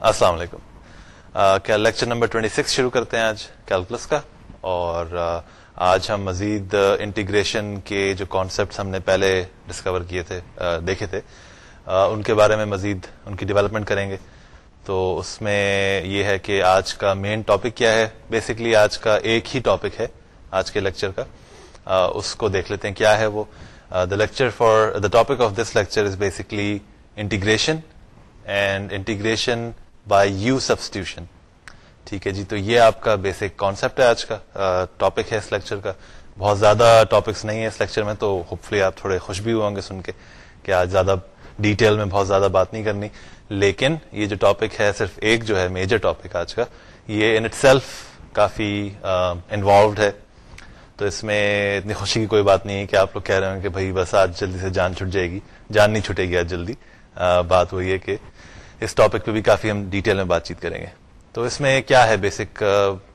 السلام علیکم۔ کیا لیکچر نمبر 26 شروع کرتے ہیں آج کیلکولس کا؟ اور آج ہم مزید انٹیگریشن کے جو کانسیپٹس ہم نے پہلے ڈسکور کیے تھے دیکھے تھے ان کے بارے میں مزید ان کی ڈیولپمنٹ کریں گے۔ تو اس میں یہ ہے کہ آج کا مین ٹاپک کیا ہے؟ بیسکلی آج کا ایک ہی ٹاپک ہے آج کے لیکچر کا۔ اس کو دیکھ لیتے ہیں کیا ہے وہ۔ The lecture for the topic of this lecture is basically integration and integration by u substitution ٹھیک ہے جی تو یہ آپ کا بیسک کانسیپٹ ہے آج کا ٹاپک ہے اس لیکچر کا۔ بہت زیادہ ٹاپکس نہیں ہے اس لیکچر میں، تو ہوپ فلی آپ تھوڑے خوش بھی ہوں گے سن کے کہ آج زیادہ ڈیٹیل میں بہت زیادہ بات نہیں کرنی۔ لیکن یہ جو ٹاپک ہے، صرف ایک جو ہے میجر ٹاپک آج کا، یہ ان اٹ سیلف کافی انوالوڈ ہے۔ تو اس میں اتنی خوشی کی کوئی بات نہیں ہے کہ آپ لوگ کہہ رہے ہیں کہ بھائی، بس آج جلدی سے جان چھٹ جائے گی۔ جان نہیں چھٹے گی آج جلدی۔ بات وہی ہے کہ اس ٹاپک پہ بھی کافی ہم ڈیٹیل میں بات چیت کریں گے۔ تو اس میں کیا ہے basic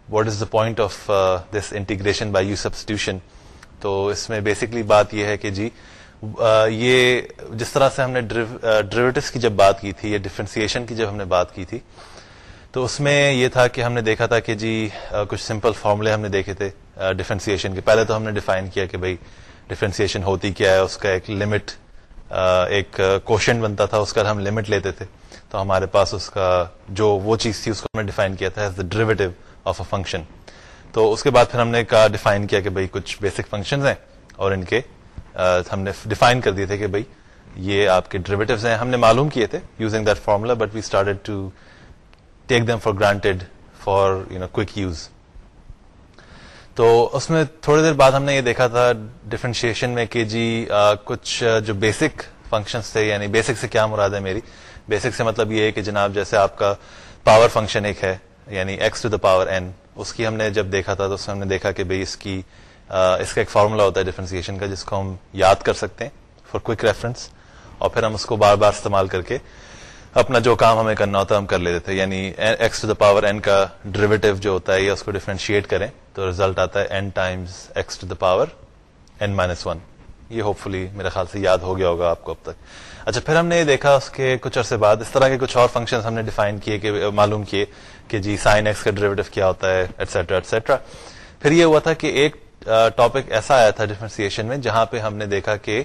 what is the point of this integration by u substitution تو اس میں بیسکلی بات یہ ہے کہ جی uh, یہ جس طرح سے ہم نے ڈریویٹس uh, کی جب بات کی تھی، یا ڈفرینسیشن کی جب ہم نے بات کی تھی، تو اس میں یہ تھا کہ ہم نے دیکھا تھا کہ جی uh, کچھ سمپل فارمولے ہم نے دیکھے تھے ڈفرینسیشن کے۔ پہلے تو ہم نے ڈیفائن کیا کہ بھائی ڈفرینسیشن ہوتی کیا ہے، اس کا ایک لمٹ ایک کوشچن بنتا تھا، اس کا ہم لمٹ لیتے تھے۔ تو ہمارے پاس اس کا جو وہ چیز تھی، اس کو ہم نے ڈیفائن کیا تھا as the derivative of a function تو اس کے بعد پھر ہم نے کہا ڈیفائن کیا کہ بھائی کچھ بیسک فنکشن ہیں اور ان کے ہم نے ڈیفائن کر دیے تھے کہ بھائی یہ آپ کے ڈریویٹوز ہیں۔ ہم نے معلوم کیے تھے using that formula but we started to take them for granted for you know quick use تو اس میں تھوڑی دیر بعد ہم نے یہ دیکھا تھا ڈفرینشیشن میں کہ جی کچھ جو بیسک فنکشنس تھے یعنی بیسک سے کیا مراد ہے میری؟ بیسک سے مطلب یہ ہے کہ جناب جیسے آپ کا پاور فنکشن ایک ہے یعنی x to the power n اس کی ہم نے جب دیکھا تھا تو اس میں ہم نے دیکھا کہ بھائی اس کی اس کا ایک فارمولا ہوتا ہے ڈیفرنسیشن کا، جس کو ہم یاد کر سکتے ہیں فار کوئک ریفرنس اور پھر ہم اس کو بار بار استعمال کر کے اپنا جو کام ہمیں کرنا ہوتا ہے، ہم کر لیتے تھے۔ یعنی x to the power n کا ڈریویٹو جو ہوتا ہے، یا اس کو ڈیفرینشیٹ کریں، تو ریزلٹ آتا ہے n times x to the power n minus one یہ ہوپ فلی میرے خیال سے یاد ہو گیا ہوگا آپ کو اب تک۔ اچھا پھر ہم نے یہ دیکھا اس کے کچھ عرصے بعد، اس طرح کے کچھ اور فنکشن ہم نے ڈیفائن کیے کہ، معلوم کیے کہ جی سائن ایکس کا ڈریویٹو کیا ہوتا ہے ایٹسٹرا ایٹسٹرا پھر یہ ہوا تھا کہ ایک ٹاپک ایسا آیا تھا ڈفرینسیشن میں، جہاں پہ ہم نے دیکھا کہ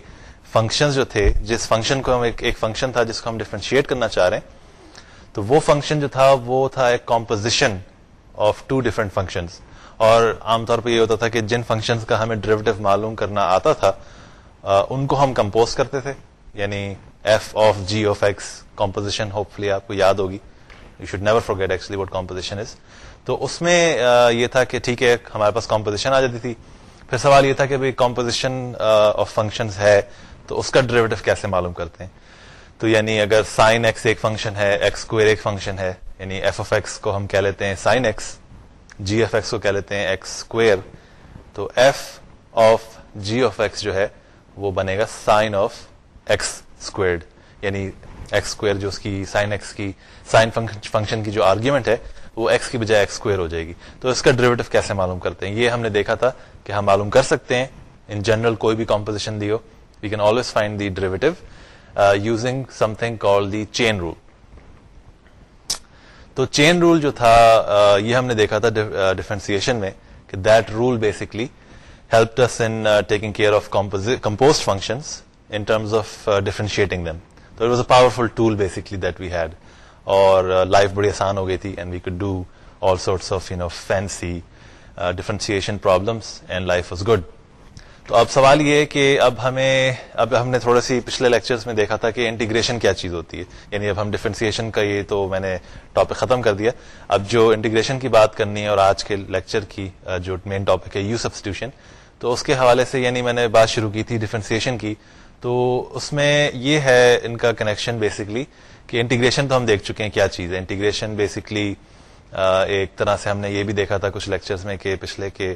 فنکشن جو تھے، جس فنکشن کو ہم ایک فنکشن تھا جس کو ہم ڈیفرینشیٹ کرنا چاہ رہے ہیں، تو وہ فنکشن جو تھا، وہ تھا ایک composition of two different function اور عام طور پہ یہ ہوتا تھا کہ جن فنکشن کا ہمیں ڈریویٹو معلوم کرنا آتا تھا ان کو ہم کمپوز کرتے تھے۔ یعنی f of g of x composition hopefully آپ کو یاد ہوگی۔ You should never forget actually what composition is تو اس میں یہ تھا کہ ٹھیک ہے، ہمارے پاس کمپوزیشن آ جاتی تھی۔ پھر سوال یہ تھا کہ کمپوزیشن آف فنکشن ہے تو اس کا ڈریویٹو کیسے معلوم کرتے ہیں؟ تو یعنی اگر سائن ایکس ایک فنکشن ہے ایکس اسکوئر ایک فنکشن ہے یعنی ایف اف ایکس کو ہم کہہ لیتے ہیں sine x g f x کو کہہ لیتے ہیں ایکس اسکوئر تو f of g of x جو ہے، وہ بنے گا سائن آف ایکس اسکوئرڈ یعنی ایکس اسکوئر جو اس کی سائن ایکس کی سائن فنکشن کی جو آرگیومنٹ ہے، وہ ایکس کی بجائے ایکس اسکوئر ہو جائے گی. تو اس کا ڈریویٹو کیسے معلوم کرتے ہیں؟ یہ ہم نے دیکھا تھا کہ ہم معلوم کر سکتے ہیں ان جنرل کوئی بھی کمپوزیشن دی ہو we can always find the derivative using something call the chain rule تو چین رول جو تھا uh, یہ ہم نے دیکھا تھا ڈیفرنسیشن میں کہ that rule basically help us in taking care of compose function in terms of differentiating them تو it was a powerful tool basically that we had our life uh, بڑی آسان ہو گئی تھی and we could do all sorts of you know fancy differentiation problems and life was good تو اب سوال یہ کہ اب ہمیں، اب ہم نے تھوڑا سی پچھلے لیکچرز میں دیکھا تھا کہ انٹیگریشن کیا چیز ہوتی ہے۔ یعنی اب ہم ڈفرینسیشن کا یہ تو میں نے ٹاپک ختم کر دیا۔ اب جو انٹیگریشن کی بات کرنی ہے اور آج کے لیکچر کی جو مین ٹاپک ہے، یو سبسٹیوشن تو اس کے حوالے سے یعنی میں نے بات شروع کی تھی ڈفرینسیشن کی۔ تو اس میں یہ ہے ان کا کنیکشن بیسکلی کہ انٹیگریشن تو ہم دیکھ چکے ہیں کیا چیز ہے۔ انٹیگریشن بیسکلی ایک طرح سے ہم نے یہ بھی دیکھا تھا کچھ لیکچرز میں کہ پچھلے کے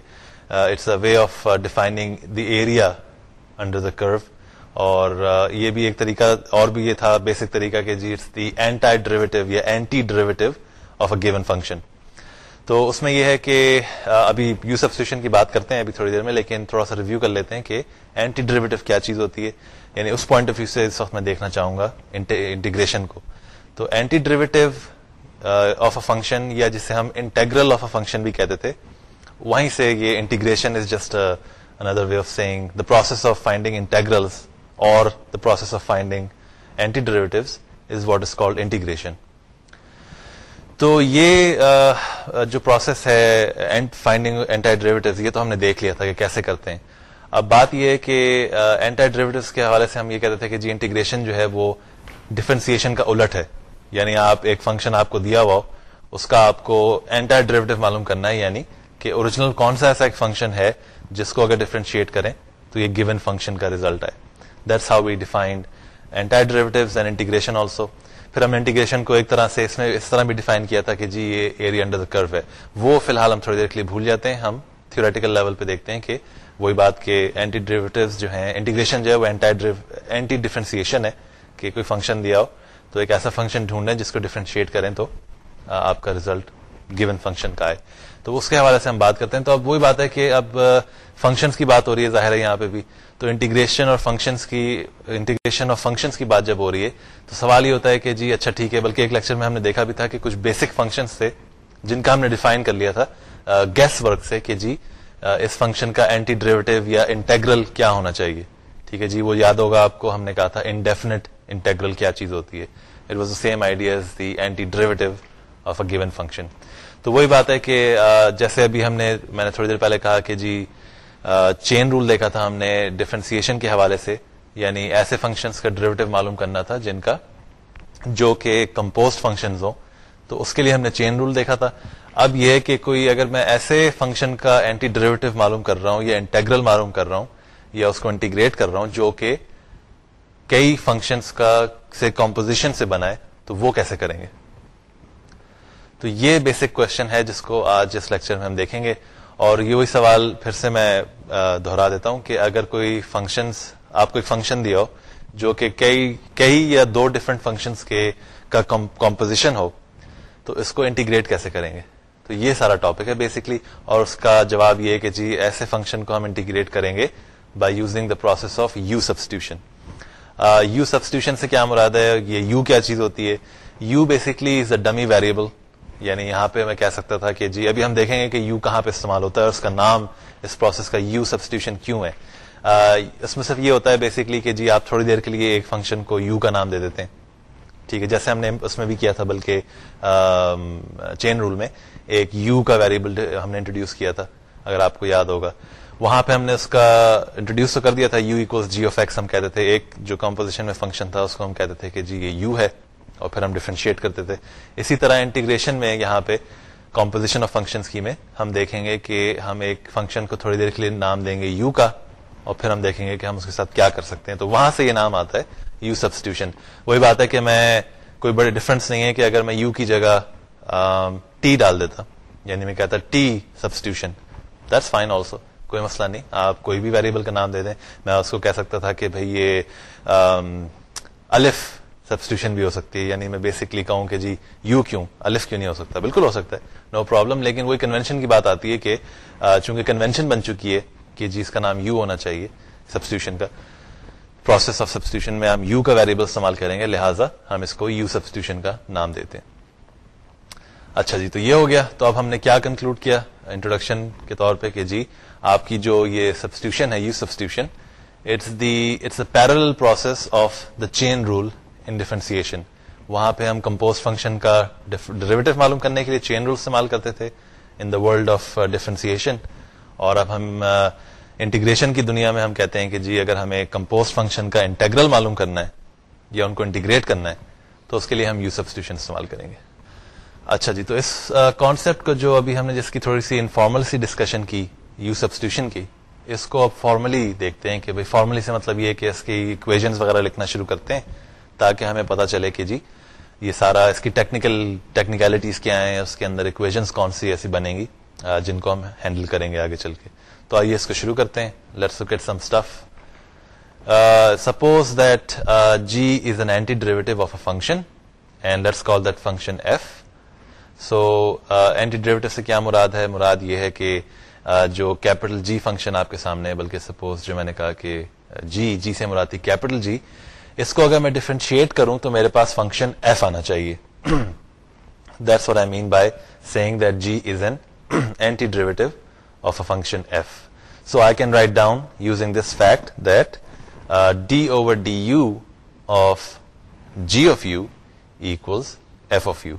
it's a way of defining the area under the curve اور uh, یہ بھی ایک طریقہ اور بھی یہ تھا بیسک طریقہ کہ جی اٹس دی اینٹائی ڈریویٹو یا antiderivative of a given function تو اس میں یہ ہے کہ uh, ابھی یو سبسٹیوشن کی بات کرتے ہیں ابھی تھوڑی دیر میں لیکن تھوڑا سا ریویو کر لیتے ہیں کہ اینٹی ڈریویٹو کیا چیز ہوتی ہے. یعنی اس پوائنٹ آف ویو سے اس وقت میں دیکھنا چاہوں گا انٹیگریشن کو. تو anti derivative of a function یا جسے ہم انٹیگرل آف اے فنکشن بھی کہتے تھے وہیں سے یہ integration is just another way of seeing the process of finding integrals or the process of finding antiderivative is what is called integration تو یہ uh, جو پروسیس ہے فائنڈنگ اینٹی ڈریویٹو یہ تو ہم نے دیکھ لیا تھا کہ کیسے کرتے ہیں۔ اب بات یہ ہے کہ اینٹی uh, ڈریویٹو کے حوالے سے ہم یہ کہتے تھے کہ جی انٹیگریشن جو ہے وہ ڈفرینسیشن کا الٹ ہے۔ یعنی آپ ایک فنکشن آپ کو دیا ہوا اس کا آپ کو اینٹی ڈریویٹو معلوم کرنا ہے یعنی کہ اوریجنل کون سا ایسا ایک فنکشن ہے جس کو اگر ڈیفرینشیٹ کریں تو یہ گیون فنکشن کا ریزلٹ ہے that's how we defined antiderivative and integration also پھر ہم نے انٹیگریشن کو ایک طرح سے اس میں اس طرح بھی ڈیفائن کیا تھا کہ جی یہ ایریا انڈر دا کرو ہے۔ وہ فی الحال ہم تھوڑی دیر کے لیے بھول جاتے ہیں۔ ہم تھیوریٹیکل لیول پہ دیکھتے ہیں کہ وہی بات کہ اینٹی ڈریویٹو جو ہیں انٹیگریشن جو ہے وہ اینٹی ڈیفرینسیشن ہے کہ کوئی فنکشن دیا ہو۔ تو ایک ایسا فنکشن ڈھونڈیں جس کو ڈیفرینشیٹ کریں تو آپ کا ریزلٹ گیون فنکشن کا ہے۔ تو اس کے حوالے سے ہم بات کرتے ہیں۔ تو اب وہی بات ہے کہ اب فنکشنس کی بات ہو رہی ہے، ظاہر ہے یہاں پہ بھی۔ تو انٹیگریشن اور فنکشنس کی انٹیگریشن اور فنکشنس کی بات جب ہو رہی ہے، تو سوال یہ ہوتا ہے کہ جی اچھا ٹھیک ہے، بلکہ ایک لیکچر میں ہم نے دیکھا بھی تھا کہ کچھ بیسک فنکشنس تھے جن کا ہم نے ڈیفائن کر لیا تھا۔ گیس ورک سے کہ جی اس فنکشن کا اینٹی ڈریویٹو یا انٹیگرل کیا ہونا چاہیے۔ ٹھیک ہے جی وہ یاد ہوگا آپ کو، ہم نے کہا تھا انڈیفینٹ انٹیگرل کیا چیز ہوتی ہے۔ It was the same idea the antiderivative of a given function تو وہی بات ہے کہ جیسے ابھی ہم نے، میں نے تھوڑی دیر پہلے کہا کہ جی چین رول دیکھا تھا ہم نے ڈفرینسیشن کے حوالے سے یعنی ایسے فنکشنز کا ڈریویٹو معلوم کرنا تھا جن کا، جو کہ کمپوز فنکشن ہو تو اس کے لیے ہم نے چین رول دیکھا تھا۔ اب یہ کہ کوئی اگر میں ایسے فنکشن کا اینٹی ڈریویٹو معلوم کر رہا ہوں یا انٹیگرل معلوم کر رہا ہوں یا اس کو انٹیگریٹ کر رہا ہوں، جو کہ کئی فنکشنز کا، سے کمپوزیشن سے بنائے تو وہ کیسے کریں گے؟ تو یہ بیسک کوشچن ہے جس کو آج اس لیکچر میں ہم دیکھیں گے اور یہ وہی سوال پھر سے میں دہرا دیتا ہوں کہ اگر کوئی فنکشن آپ کو ایک فنکشن دیا ہو جو کہ کئی کئی یا دو ڈفرنٹ فنکشنز کے کا کمپوزیشن ہو، تو اس کو انٹیگریٹ کیسے کریں گے؟ تو یہ سارا ٹاپک ہے بیسکلی اور اس کا جواب یہ کہ جی ایسے فنکشن کو ہم انٹیگریٹ کریں گے by using the process of u substitution u substitution سے کیا مراد ہے؟ یہ یو کیا چیز ہوتی ہے؟ U basically is a dummy variable یعنی یہاں پہ میں کہہ سکتا تھا کہ جی ابھی ہم دیکھیں گے کہ یو کہاں پہ استعمال ہوتا ہے اور اس کا نام، اس پروسیس کا یو سبسٹیوشن کیوں ہے؟ اس میں صرف یہ ہوتا ہے بیسکلی کہ جی آپ تھوڑی دیر کے لیے ایک فنکشن کو یو کا نام دے دیتے ہیں۔ ٹھیک ہے، جیسے ہم نے اس میں بھی کیا تھا، بلکہ چین رول میں ایک یو کا ویریبل ہم نے انٹروڈیوس کیا تھا، اگر آپ کو یاد ہوگا۔ وہاں پہ ہم نے اس کا انٹروڈیوس تو کر دیا تھا، u equals g of x ہم کہتے تھے۔ ایک جو کمپوزیشن میں فنکشن تھا، اس کو ہم کہتے تھے کہ جی یہ یو ہے۔ اور پھر ہم ڈیفرینشیٹ کرتے تھے۔ اسی طرح انٹیگریشن میں یہاں پہ کمپوزیشن آف فنکشن کی میں ہم دیکھیں گے کہ ہم ایک فنکشن کو تھوڑی دیر کے لیے نام دیں گے یو کا اور پھر ہم دیکھیں گے کہ ہم اس کے ساتھ کیا کر سکتے ہیں۔ تو وہاں سے یہ نام آتا ہے یو سبسٹیوشن وہی بات ہے کہ میں کوئی بڑے ڈفرنس نہیں ہے کہ اگر میں یو کی جگہ ٹی ڈال دیتا یعنی میں کہتا t substitution that's fine also کوئی مسئلہ نہیں۔ آپ کوئی بھی ویریبل کا نام دے دیں۔ میں اس کو کہہ سکتا تھا کہ بھائی یہ الف سبسٹیوشن بھی ہو سکتی ہے یعنی میں بیسکلی کہوں کہ جی یو کیوں؟ الف کیوں نہیں ہو سکتا؟ بالکل ہو سکتا ہے نو no پرابلم لیکن وہی کنوینشن کی بات آتی ہے کہ چونکہ کنوینشن بن چکی ہے کہ جی اس کا نام یو ہونا چاہیے سبسٹیوشن کا۔ پروسیس آف سبسٹیوشن میں ہم یو کا ویریبل استعمال کریں گے، لہٰذا ہم اس کو یو سبسٹیوشن کا نام دیتے ہیں۔ اچھا جی تو یہ ہو گیا۔ تو اب ہم نے کیا کنکلوڈ کیا انٹروڈکشن کے طور پہ کہ جی آپ کی جو یہ سبسٹیوشن ہے، u substitution it's the it's a parallel process of the chain rule in differentiation وہاں پہ ہم کمپوز فنکشن کا ڈریویٹو معلوم کرنے کے لیے چین رول استعمال کرتے تھے in the world of differentiation اور اب ہم انٹیگریشن uh, کی دنیا میں ہم کہتے ہیں کہ جی اگر ہمیں کمپوز فنکشن کا انٹیگرل معلوم کرنا ہے یا ان کو انٹیگریٹ کرنا ہے تو اس کے لیے ہم یو سبسٹیوشن استعمال کریں گے۔ اچھا جی تو اس کانسیپٹ uh, کو جو ابھی ہم نے جس کی تھوڑی سی انفارمل سی ڈسکشن کی یو سبسٹیوشن کی اس کو اب فارملی دیکھتے ہیں کہ بھائی فارملی سے مطلب یہ کہ اس کی اکویژ وغیرہ لکھنا شروع کرتے ہیں۔ تاکہ ہمیں پتا چلے کہ جی یہ سارا اس کی ٹیکنیکل ٹیکنیکلٹیز کیا ہیں، اس کے اندر اکویژنس کون سی ایسی بنیں گی جن کو ہم ہینڈل کریں گے آگے چل کے۔ تو آئیے اس کو شروع کرتے ہیں۔ Let's get some stuff suppose that g is an antiderivative of a function and let's call that function f so antiderivative سے کیا مراد ہے؟ مراد یہ ہے کہ جو کیپٹل جی فنکشن آپ کے سامنے بلکہ سپوز جو میں نے کہا کہ جی جی سے مراد تھی کیپٹل جی کو اگر میں ڈیفرینشیٹ کروں تو میرے پاس فنکشن ایف آنا چاہیے. Function write down using this fact that g of u is f of u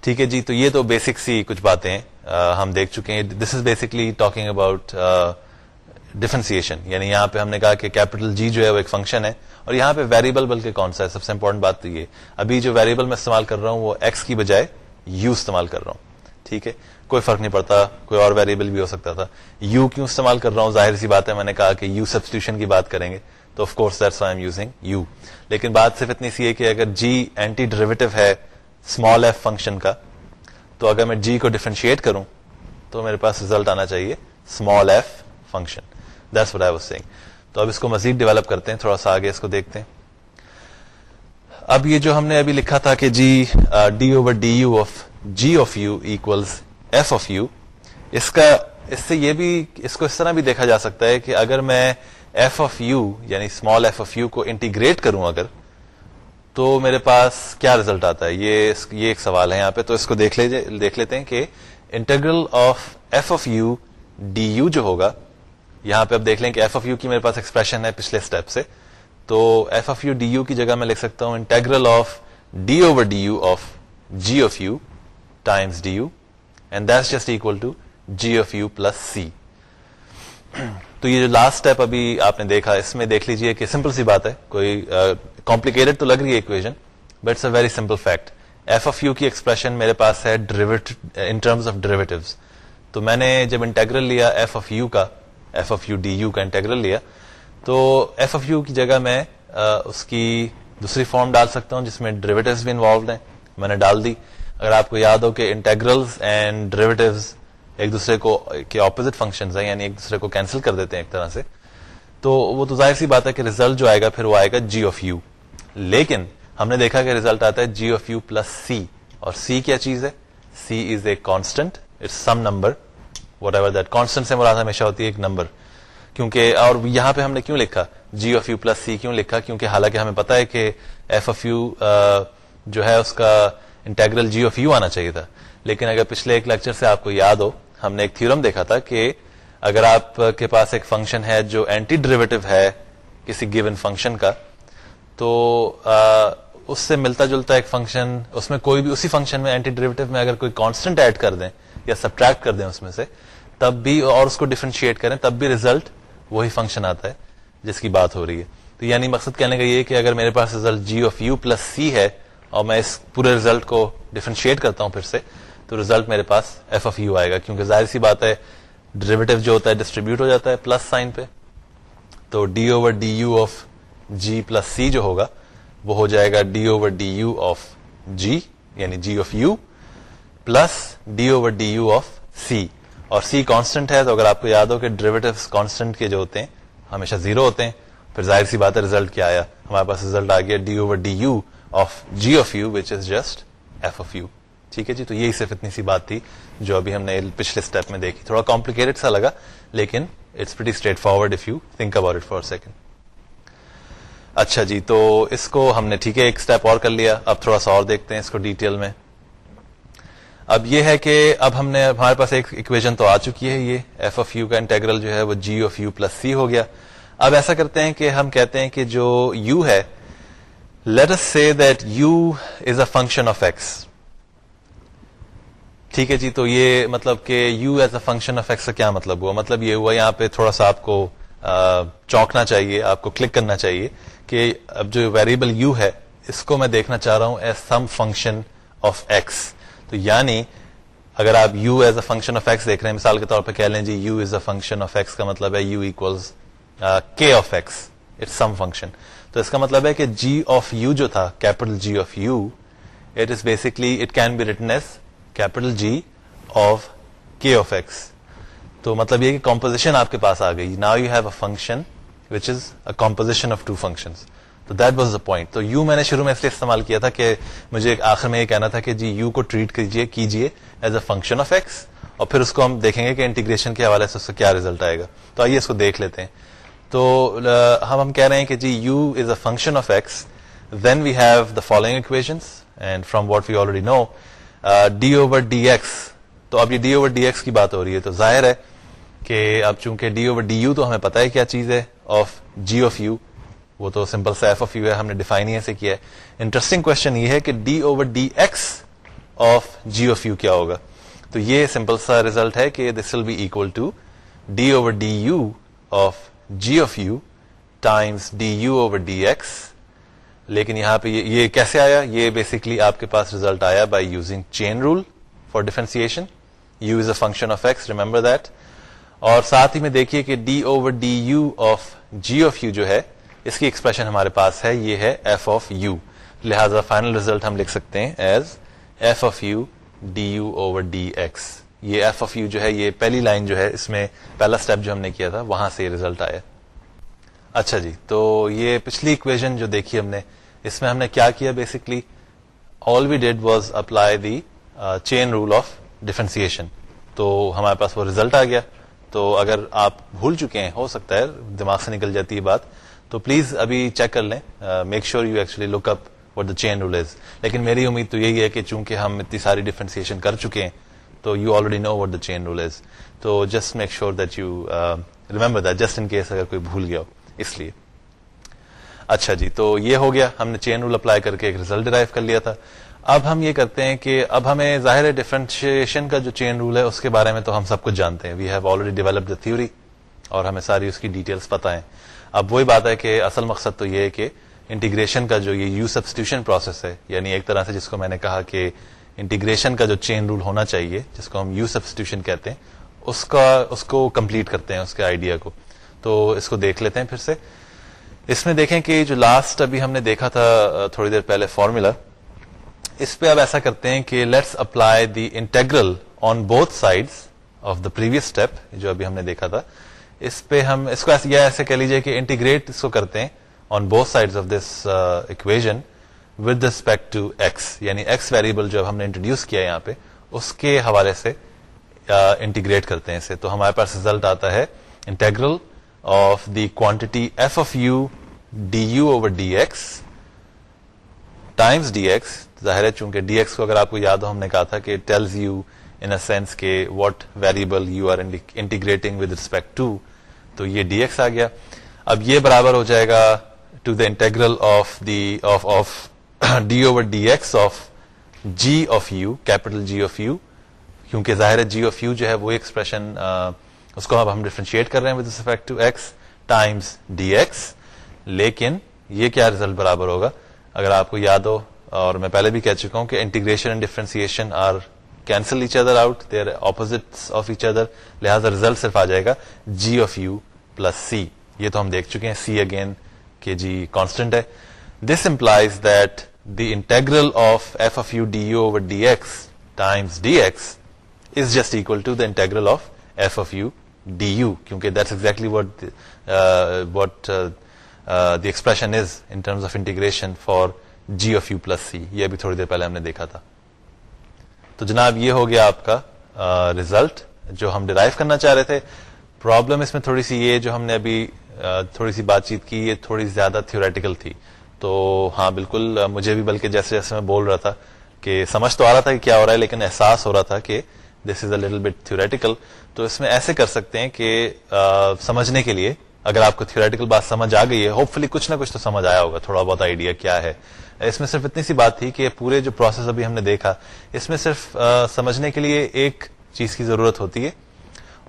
ٹھیک ہے جی تو یہ تو بیسک سی کچھ باتیں uh, ہم دیکھ چکے ہیں۔ This is basically talking about differentiation یعنی یہاں پہ ہم نے کہا کہ کیپیٹل جی جو ہے وہ ایک فنکشن ہے اور یہاں پہ ویریبل بلکہ کون سا ہے، سب سے امپورٹنٹ بات تو یہ ابھی جو ویریبل میں استعمال کر رہا ہوں وہ ایکس کی بجائے یو استعمال کر رہا ہوں۔ ٹھیک ہے؟ کوئی فرق نہیں پڑتا، کوئی اور ویریبل بھی ہو سکتا تھا۔ یو کیوں استعمال کر رہا ہوں؟ ظاہر سی بات ہے، میں نے کہا کہ یو سبسٹیوشن کی بات کریں گے۔ تو of course that's I am using you لیکن بات صرف اتنی سی ہے کہ اگر جی اینٹی ڈریویٹو ہے اسمال ایف فنکشن کا، تو اگر میں جی کو ڈیفرینشیٹ کروں تو میرے پاس ریزلٹ آنا چاہیے small F function that's what I was saying تو اب اس کو مزید ڈیولپ کرتے ہیں، تھوڑا سا آگے اس کو دیکھتے ہیں۔ اب یہ جو ہم نے ابھی لکھا تھا کہ G D over D U of G of U equals F of U اس کا، اس سے یہ بھی، اس کو اس طرح بھی دیکھا جا سکتا ہے کہ اگر میں ایف آف یو یعنی اسمال ایف آف یو کو انٹیگریٹ کروں اگر، تو میرے پاس کیا ریزلٹ آتا ہے؟ یہ یہ ایک سوال ہے یہاں پہ، تو اس کو دیکھ دیکھ لیتے ہیں کہ integral of F of U D U جو ہوگا یہاں پہ اب دیکھ لیں کہ ایف آف یو کی میرے پاس ایکسپریشن ہے پچھلے اسٹیپ سے۔ تو F of U D U کی جگہ میں لکھ سکتا ہوں integral of D over D U of G of U times D U and that's just equal to G of U plus C تو یہ جو لاسٹ اسٹیپ ابھی آپ نے دیکھا، اس میں دیکھ لیجیے کہ سمپل سی بات ہے۔ کوئی کمپلیکیٹڈ تو لگ رہی ہے equation but it's a very simple fact F of U کی ایکسپریشن میرے پاس ہے ان ٹرمز آف ڈریویٹوز تو میں نے جب انٹیگرل لیا ایف آف یو کا F of U D U کا انٹیگرل لیا۔ تو ایف آف یو کی جگہ میں اس کی دوسری فارم ڈال سکتا ہوں جس میں ڈریویٹوز بھی انوالوڈ ہیں۔ میں نے ڈال دی۔ اگر آپ کو یاد ہو کہ انٹیگرلز اینڈ ڈریویٹوز ایک دوسرے کو، کے اپوزٹ فنکشن ہیں یعنی ایک دوسرے کو کینسل کر دیتے ہیں ایک طرح سے۔ تو وہ تو ظاہر سی بات ہے کہ ریزلٹ جو آئے گا، پھر وہ آئے گا جی آف یو لیکن ہم نے دیکھا کہ ریزلٹ آتا ہے G of U plus C اور سی کیا چیز ہے؟ C is a constant it's some number whatever that constant سے مراد ہمیشہ ہوتی ہے ایک نمبر۔ کیونکہ اور یہاں پہ ہم نے کیوں لکھا؟ G of U plus C کیوں لکھا؟ کیونکہ حالانکہ ہمیں پتا ہے کہ ایف آف یو جو ہے اس کا انٹیگرل جی آف یو آنا چاہیے تھا۔ لیکن اگر پچھلے ایک لیکچر سے آپ کو یاد ہو، ہم نے ایک تھیورم دیکھا تھا کہ اگر آپ کے پاس ایک فنکشن ہے جو اینٹی ڈریویٹو ہے کسی گیون فنکشن کا، تو اس سے ملتا جلتا ایک فنکشن اس میں کوئی بھی اسی فنکشن میں اینٹی ڈریویٹو میں اگر کوئی کانسٹنٹ ایڈ کر دیں یا سبٹریکٹ کر دیں اس میں سے تب بھی اور اس کو ڈیفرینشیٹ کریں، تب بھی ریزلٹ وہی فنکشن آتا ہے، جس کی بات ہو رہی ہے۔ تو یعنی مقصد کہنے کا یہ کہ اگر میرے پاس result G of U plus C ہے اور میں اس پورے ریزلٹ کو ڈیفرینشیٹ کرتا ہوں پھر سے، تو ریزلٹ میرے پاس ایف اف یو آئے گا۔ کیونکہ ظاہر سی بات ہے ڈریویٹو جو ہوتا ہے ڈسٹریبیوٹ ہو جاتا ہے پلس سائن پہ۔ تو D over D U of G plus C جو ہوگا، وہ ہو جائے گا D over D U of G یعنی G of U plus D over D U of C اور سی کانسٹنٹ ہے تو اگر آپ کو یاد ہو کہ ڈریویٹو کانسٹنٹ کے جو ہوتے ہیں، ہمیشہ زیرو ہوتے ہیں، پھر ظاہر سی بات ہے ریزلٹ کیا آیا؟ ہمارے پاس ریزلٹ آ گیا D over D U of G of U which is just F of U ٹھیک ہے جی؟ تو یہی صرف اتنی سی بات تھی جو ابھی ہم نے پچھلے اسٹیپ میں دیکھی۔ تھوڑا کمپلیکیٹڈ سا لگا، لیکن it's pretty straightforward if you think about it for second اچھا جی تو اس کو ہم نے، ٹھیک ہے، ایک اسٹیپ اور کر لیا۔ اب تھوڑا سا اور دیکھتے ہیں اس کو ڈیٹیل میں۔ اب یہ ہے کہ اب ہم نے ہمارے پاس ایک اکویژن تو آ چکی ہے، یہ ایف آف یو کا انٹیگرل جو ہے وہ G of U plus C ہو گیا۔ اب ایسا کرتے ہیں کہ ہم کہتے ہیں کہ جو یو ہے let us say that U is a function of X ٹھیک ہے جی تو یہ مطلب کہ U as a function of X کا کیا مطلب ہوا؟ مطلب یہ ہوا یہاں پہ تھوڑا سا آپ کو چونکنا چاہیے، آپ کو کلک کرنا چاہیے کہ اب جو ویریبل یو ہے، اس کو میں دیکھنا چاہ رہا ہوں as some function of X تو یعنی اگر آپ U as a function of X دیکھ رہے ہیں، مثال کے طور پہ کہہ لیں جی U is a function of X کا مطلب ہے U equals K of X it's some function تو اس کا مطلب ہے کہ جی آف یو جو تھا capital G of U it is basically it can be written as capital G of K of X تو مطلب یہ کہ کمپوزیشن آپ کے پاس آ گئی. Now you have a function which is a composition of two function تو دیٹ واز دا پوائنٹ تو یو میں نے شروع میں اس لیے استعمال کیا تھا کہ مجھے آخر میں یہ کہنا تھا کہ جی یو کو ٹریٹ کیجیے کیجیے as a function of X اور پھر اس کو ہم دیکھیں گے کہ انٹیگریشن کے حوالے سے اس کا کیا ریزلٹ آئے گا تو آئیے اس کو دیکھ لیتے ہیں تو ہم ہم کہہ رہے ہیں کہ G U is a function of X then we have the following equations and from what we already know D over D X تو اب یہ ڈی اوور ڈی ایکس کی بات ہو رہی ہے تو ظاہر ہے کہ اب چونکہ ڈی اوور ڈی یو تو ہمیں پتا ہے کیا چیز ہے آف جی آف یو وہ تو سمپل سا ایف آف یو ہے، ہم نے ڈیفائن ہی ایسے کیا ہے۔ انٹرسٹنگ کوشچن یہ ہے کہ D over D X of G of U کیا ہوگا۔ تو یہ سمپل سا ریزلٹ ہے کہ this will be equal to D over D U of G of U times D U over D X لیکن یہاں پہ یہ کیسے آیا؟ یہ بیسکلی آپ کے پاس ریزلٹ آیا by using chain rule for differentiation U is a function of X remember that اور ساتھ ہی میں دیکھیے کہ D over D U of G of U جو ہے اس کی ایکسپریشن ہمارے پاس ہے، یہ ہے ایف آف یو لہذا فائنل ریزلٹ ہم لکھ سکتے ہیں as F of U D U over D X یہ ایف آف یو جو ہے، یہ پہلی لائن جو ہے، اس میں پہلا اسٹیپ جو ہم نے کیا تھا، وہاں سے یہ ریزلٹ آیا۔ اچھا جی تو یہ پچھلی اکویژن جو دیکھی ہم نے، اس میں ہم نے کیا کیا basically all we did was apply the chain rule of differentiation تو ہمارے پاس وہ ریزلٹ آ گیا۔ تو اگر آپ بھول چکے ہیں، ہو سکتا ہے، دماغ سے نکل جاتی ہے بات۔ تو پلیز ابھی چیک کر لیں. Make sure you actually look up what the chain rule is لیکن میری امید تو یہی ہے کہ چونکہ ہم اتنی ساری ڈفرینسیشن کر چکے ہیں، تو you already know what the chain rule is تو just make sure that you remember that just in case اگر کوئی بھول گیا ہو. اس لیے. اچھا جی تو یہ ہو گیا. ہم نے چین رول اپلائی کر کے ایک ریزلٹ ڈرائیو کر لیا تھا. اب ہم یہ کرتے ہیں کہ اب ہمیں ظاہر ہے ڈفرینشیشن کا جو چین رول ہے اس کے بارے میں تو ہم سب کچھ جانتے ہیں. We have already develop the theory اور ہمیں ساری اس کی ڈیٹیلس پتا ہے اب وہی بات ہے کہ اصل مقصد تو یہ ہے کہ انٹیگریشن کا جو یہ یو سبسٹیوشن پروسیس ہے یعنی ایک طرح سے جس کو میں نے کہا کہ انٹیگریشن کا جو چین رول ہونا چاہیے، جس کو ہم یو سبسٹیوشن کہتے ہیں، اس کا، اس کو کمپلیٹ کرتے ہیں، اس کے آئیڈیا کو۔ تو اس کو دیکھ لیتے ہیں پھر سے۔ اس میں دیکھیں کہ جو لاسٹ ابھی ہم نے دیکھا تھا، تھوڑی دیر پہلے فارمولا اس پہ اب ایسا کرتے ہیں کہ let's apply the integral on both side of the previous step جو ابھی ہم نے دیکھا تھا۔ اس پہ ہم اس کو ایسے ایسے کہہ لیجیے کہ انٹیگریٹ اس کو کرتے ہیں on both side of this equation with respect to X یعنی ایکس ویریبل جو ہم نے انٹروڈیوس کیا یہاں پہ، اس کے حوالے سے uh, انٹیگریٹ کرتے ہیں اسے۔ تو ہمارے پاس ریزلٹ آتا ہے integral of the quantity F of U D U over D X times D X ظاہر ہے چونکہ ڈی ایکس کو اگر آپ کو یاد ہو، ہم نے کہا تھا کہ ٹیلز یو ان سینس کے what variable you are integrating with respect to تو یہ ڈی ایکس آ گیا۔ اب یہ برابر ہو جائے گا to the integral of the of of D over D X of G of U capital G of U کیونکہ ظاہر ہے جی آف یو جو ہے وہ ایکسپریشن اس کو اب ہم ڈیفرینشیٹ کر رہے ہیں with respect to X times D X لیکن یہ کیا ریزلٹ برابر ہوگا؟ اگر آپ کو یاد ہو، اور میں پہلے بھی کہہ چکا ہوں کہ integration and differentiation are cancel each other out they're opposite of each other لہٰذا ریزلٹ صرف آ جائے گا G of U plus C یہ تو ہم دیکھ چکے ہیں. سی اگین کہ جی کانسٹنٹ ہے. This implies that the integral of F of U D U over D X times D X is just equal to the integral of F of U D U کیونکہ that's exactly what what the expression is in terms of integration for G of U plus C یہ ابھی تھوڑی دیر پہلے ہم نے دیکھا تھا. تو جناب یہ ہو گیا آپ کا uh, ریزلٹ جو ہم ڈرائیو کرنا چاہ رہے تھے. پرابلم اس میں تھوڑی سی یہ جو ہم نے ابھی تھوڑی سی بات چیت کی، یہ تھوڑی زیادہ تھیوریٹیکل تھی۔ تو ہاں بالکل مجھے بھی بلکہ جیسے جیسے میں بول رہا تھا کہ سمجھ تو آ رہا تھا کہ کیا ہو رہا ہے، لیکن احساس ہو رہا تھا کہ this is a little bit theoretical تو اس میں ایسے کر سکتے ہیں کہ سمجھنے کے لیے، اگر آپ کو تھیوریٹیکل بات سمجھ آ گئی ہے ہوپ فلی کچھ نہ کچھ تو سمجھ آیا ہوگا، تھوڑا بہت آئیڈیا کیا ہے۔ اس میں صرف اتنی سی بات تھی کہ پورے جو پروسیس ابھی ہم نے دیکھا، اس میں صرف سمجھنے کے لیے ایک چیز کی ضرورت ہوتی ہے۔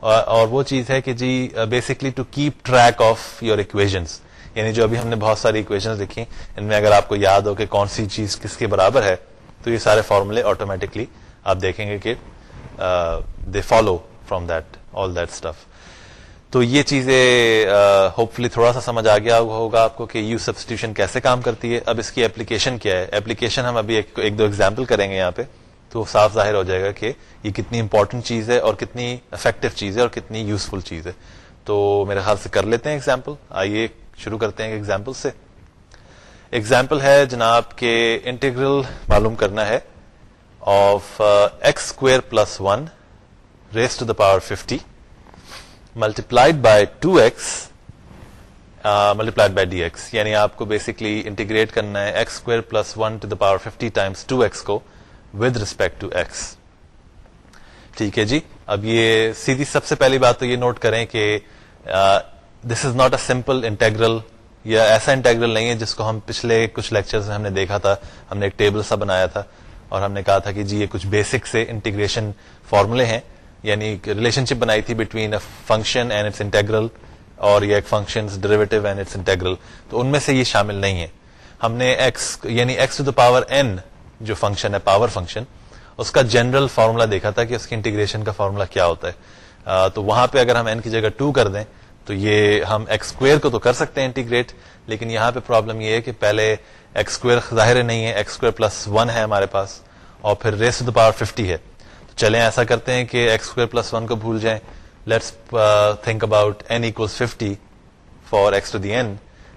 اور وہ چیز ہے کہ جی basically to keep track of your equations یعنی جو ابھی ہم نے بہت ساری اکویژن لکھی ان میں اگر آپ کو یاد ہو کہ کون سی چیز کس کے برابر ہے، تو یہ سارے فارمولے آٹومیٹکلی آپ دیکھیں گے کہ they follow from that all that stuff تو یہ چیزیں uh, ہوپ فلی تھوڑا سا سمجھ آ گیا ہوگا آپ کو کہ یو سبسٹیوشن کیسے کام کرتی ہے، اب اس کی اپلیکیشن کیا ہے؟ اپلیکیشن ہم ابھی ایک دو ایگزامپل کریں گے یہاں پہ۔ تو صاف ظاہر ہو جائے گا کہ یہ کتنی امپورٹنٹ چیز ہے اور کتنی افیکٹو چیز ہے اور کتنی یوزفل چیز ہے۔ تو میرے خیال سے کر لیتے ہیں ایگزامپل آئیے شروع کرتے ہیں ایگزامپل سے۔ ایگزامپل ہے جناب کے انٹیگرل معلوم کرنا ہے of X square plus one raise to the power fifty multiplied by 2x multiplied by D X یعنی آپ کو بیسکلی انٹیگریٹ کرنا ہے X square plus one to the power fifty times two X کو۔ With respect to X ٹھیک ہے جی؟ اب یہ سیدھی سب سے پہلی بات تو یہ نوٹ کریں کہ this is not a simple integral یا ایسا انٹیگرل نہیں ہے جس کو ہم پچھلے کچھ لیکچر میں ہم نے دیکھا تھا، ہم نے ایک ٹیبل سا بنایا تھا اور ہم نے کہا تھا کہ جی یہ کچھ بیسک سے انٹیگریشن فارمولے ہیں یعنی ریلیشن شپ بنائی تھی between a function and its integral اور یہ ایک function derivative and its integral تو ان میں سے یہ شامل نہیں ہے۔ ہم نے ایکس یعنی X to the power N جو فنکشن ہے پاور فنکشن اس کا جنرل فارمولا دیکھا تھا کہ اس کی انٹیگریشن کا فارمولا کیا ہوتا ہے. تو وہاں پہ اگر ہم این کی جگہ ٹو کر دیں، تو یہ ہم ایکس اسکوئر کو تو کر سکتے ہیں انٹیگریٹ لیکن یہاں پہ پرابلم یہ ہے کہ پہلے ایکس اسکوئر ظاہر نہیں ہے ایکس اسکوئر پلس ون ہے ہمارے پاس، اور پھر raise to the power fifty ہے. تو چلیں ایسا کرتے ہیں کہ ایکس اسکوئر پلس ون کو بھول جائیں. Let's think about N equals fifty for X to the N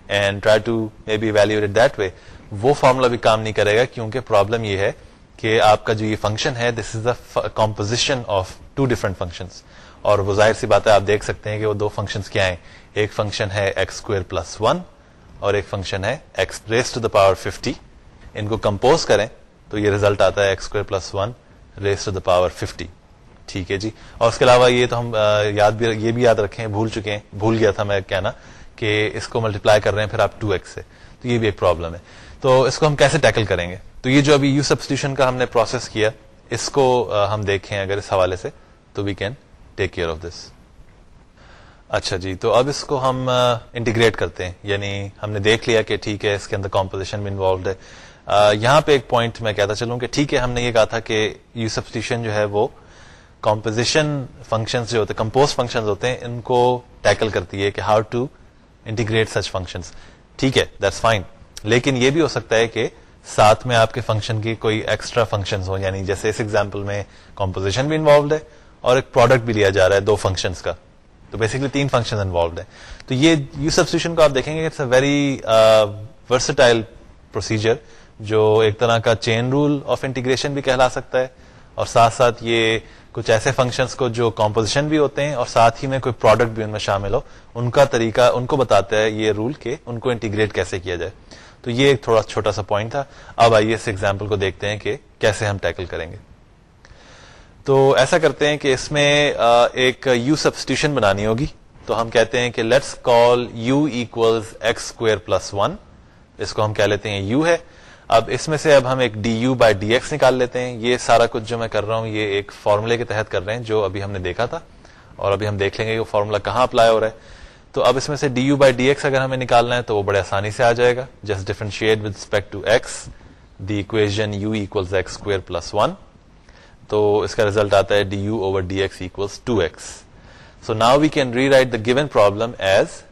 and try to maybe value that way وہ فارمولا بھی کام نہیں کرے گا کیونکہ پرابلم یہ ہے کہ آپ کا جو یہ فنکشن ہے this is the composition of two different function اور وہ ظاہر سی بات ہے، آپ دیکھ سکتے ہیں کہ وہ دو فنکشن کیا ہیں. ایک فنکشن ہے ایکس اسکوئر پلس ون اور ایک فنکشن ہے X raise to the power fifty ان کو کمپوز کریں تو یہ ریزلٹ آتا ہے X square plus one raise to the power fifty ٹھیک ہے جی؟ اور اس کے علاوہ یہ تو ہم یاد بھی یہ بھی یاد رکھیں، بھول چکے ہیں، بھول گیا تھا میں کہنا کہ اس کو ملٹیپلائی کر رہے ہیں پھر آپ ٹو ایکس سے. تو یہ بھی ایک پرابلم ہے۔ تو اس کو ہم کیسے ٹیکل کریں گے؟ تو یہ جو ابھی یو سبسٹیوشن کا ہم نے پروسیس کیا، اس کو ہم دیکھیں اگر اس حوالے سے، تو we can take care of this اچھا جی تو اب اس کو ہم انٹیگریٹ کرتے ہیں۔ یعنی ہم نے دیکھ لیا کہ ٹھیک ہے، اس کے اندر کمپوزیشن بھی انوالوڈ ہے۔ یہاں پہ ایک پوائنٹ میں کہتا چلوں کہ ٹھیک ہے، ہم نے یہ کہا تھا کہ یو سبسٹیوشن جو ہے وہ کمپوزیشن فنکشن جو ہوتے ہیں کمپوز فنکشن ہوتے ہیں، ان کو ٹیکل کرتی ہے کہ how to integrate such function ٹھیک ہے دیٹس فائن لیکن یہ بھی ہو سکتا ہے کہ ساتھ میں آپ کے فنکشن کی کوئی ایکسٹرا فنکشن ہو یعنی جیسے اس ایگزامپل میں کمپوزیشن بھی انوالوڈ ہے اور ایک پروڈکٹ بھی لیا جا رہا ہے دو فنکشنز کا۔ تو بیسکلی تین فنکشن انوالوڈ ہے تو یہ یو سبسٹیوشن کو آپ دیکھیں گے it's a very versatile procedure جو ایک طرح کا چین رول آف انٹیگریشن بھی کہلا سکتا ہے۔ اور ساتھ ساتھ یہ کچھ ایسے فنکشنز کو جو کمپوزیشن بھی ہوتے ہیں اور ساتھ ہی میں کوئی پروڈکٹ بھی ان میں شامل ہو، ان کا طریقہ ان کو بتاتا ہے یہ رول کہ ان کو انٹیگریٹ کیسے کیا جائے۔ تو یہ ایک تھوڑا چھوٹا سا پوائنٹ تھا۔ اب آئیے اس ایگزامپل کو دیکھتے ہیں کہ کیسے ہم ٹیکل کریں گے۔ تو ایسا کرتے ہیں کہ اس میں ایک یو سبسٹیوشن بنانی ہوگی۔ تو ہم کہتے ہیں کہ let's call U equal X square plus one اس کو ہم کہہ لیتے ہیں یو ہے۔ اب اس میں سے اب ہم ایک D U by D X نکال لیتے ہیں۔ یہ سارا کچھ جو میں کر رہا ہوں، یہ ایک فارمولے کے تحت کر رہے ہیں جو ابھی ہم نے دیکھا تھا۔ اور ابھی ہم دیکھ لیں گے وہ فارمولا کہاں اپلائی ہو رہا ہے۔ تو اب اس میں سے D U by D X اگر ہمیں نکالنا ہے تو وہ بڑے آسانی سے آ جائے گا. Just differentiate with respect to x the equation u equal x square plus one تو اس کا ریزلٹ آتا ہے d u over d x equals two x so now we can rewrite the given problem as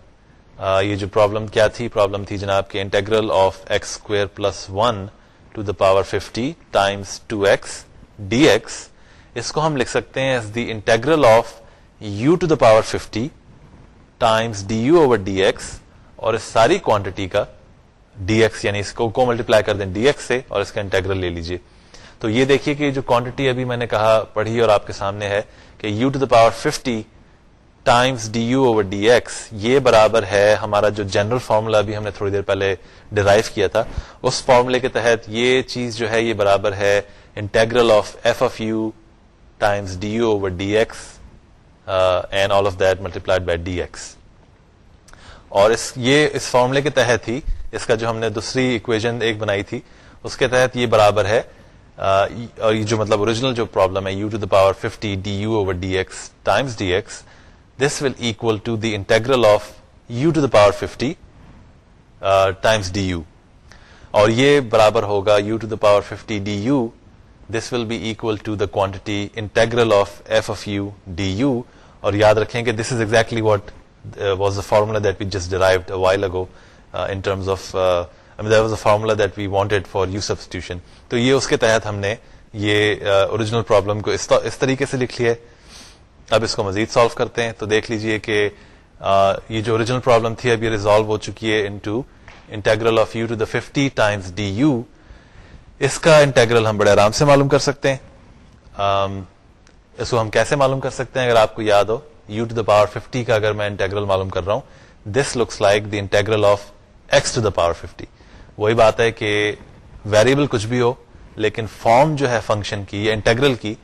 یہ جو problem کیا تھی؟ Problem تھی جناب کے integral of x square plus one to the power fifty times two x d x اس کو ہم لکھ سکتے ہیں as the integral of u to the power fifty times d u over d x اور اس ساری کوانٹٹی کا D x یعنی اس کو ملٹیپلائی کر دیں ڈی ایکس سے اور اس کا انٹیگرل لے لیجیے تو یہ دیکھیے کہ جو کوانٹٹی ابھی میں نے کہا پڑھی اور آپ کے سامنے ہے کہ u to the power fifty times d u over d x یہ برابر ہے ہمارا جو جنرل فارمولا بھی ہم نے تھوڑی دیر پہلے ڈرائیو کیا تھا۔ اس فارمولے کے تحت یہ چیز جو ہے یہ برابر ہے integral of f of u times d u over d x and all of that multiplied by d x اور اس، یہ اس فارمولے کے تحت ہی، اس کا جو ہم نے دوسری اکویژن ایک بنائی تھی، اس کے تحت یہ برابر ہے اور یہ جو مطلب اوریجنل جو پرابلم ہے u to the power fifty d u over d x times d x this will equal to the integral of u to the power fifty times d u اور یہ برابر ہوگا u to the power fifty d u this will be equal to the quantity integral of f of u d u اور یاد رکھیں کہ this is exactly what was the formula that we just derived while ago in terms of was a formula that we wanted for u substitution تو یہ اس کے تحت ہم نے یہ اوریجنل uh, پرابلم کو اس طریقے سے لکھ لیا. اب اس کو مزید سالو کرتے ہیں. تو دیکھ لیجیے کہ uh, یہ جو اوریجنل پرابلم تھی اب یہ ریزالو ہو چکی ہے into integral of u to the fifty times d u اس کا انٹیگرل ہم بڑے آرام سے معلوم کر سکتے ہیں۔ اس کو ہم کیسے معلوم کر سکتے ہیں؟ اگر آپ کو یاد ہو u to the power fifty کا اگر میں انٹیگرل معلوم کر رہا ہوں this looks like the integral of x to the power fifty وہی بات ہے کہ ویریبل کچھ بھی ہو، لیکن فارم جو ہے فنکشن کی، یا انٹیگرل کی،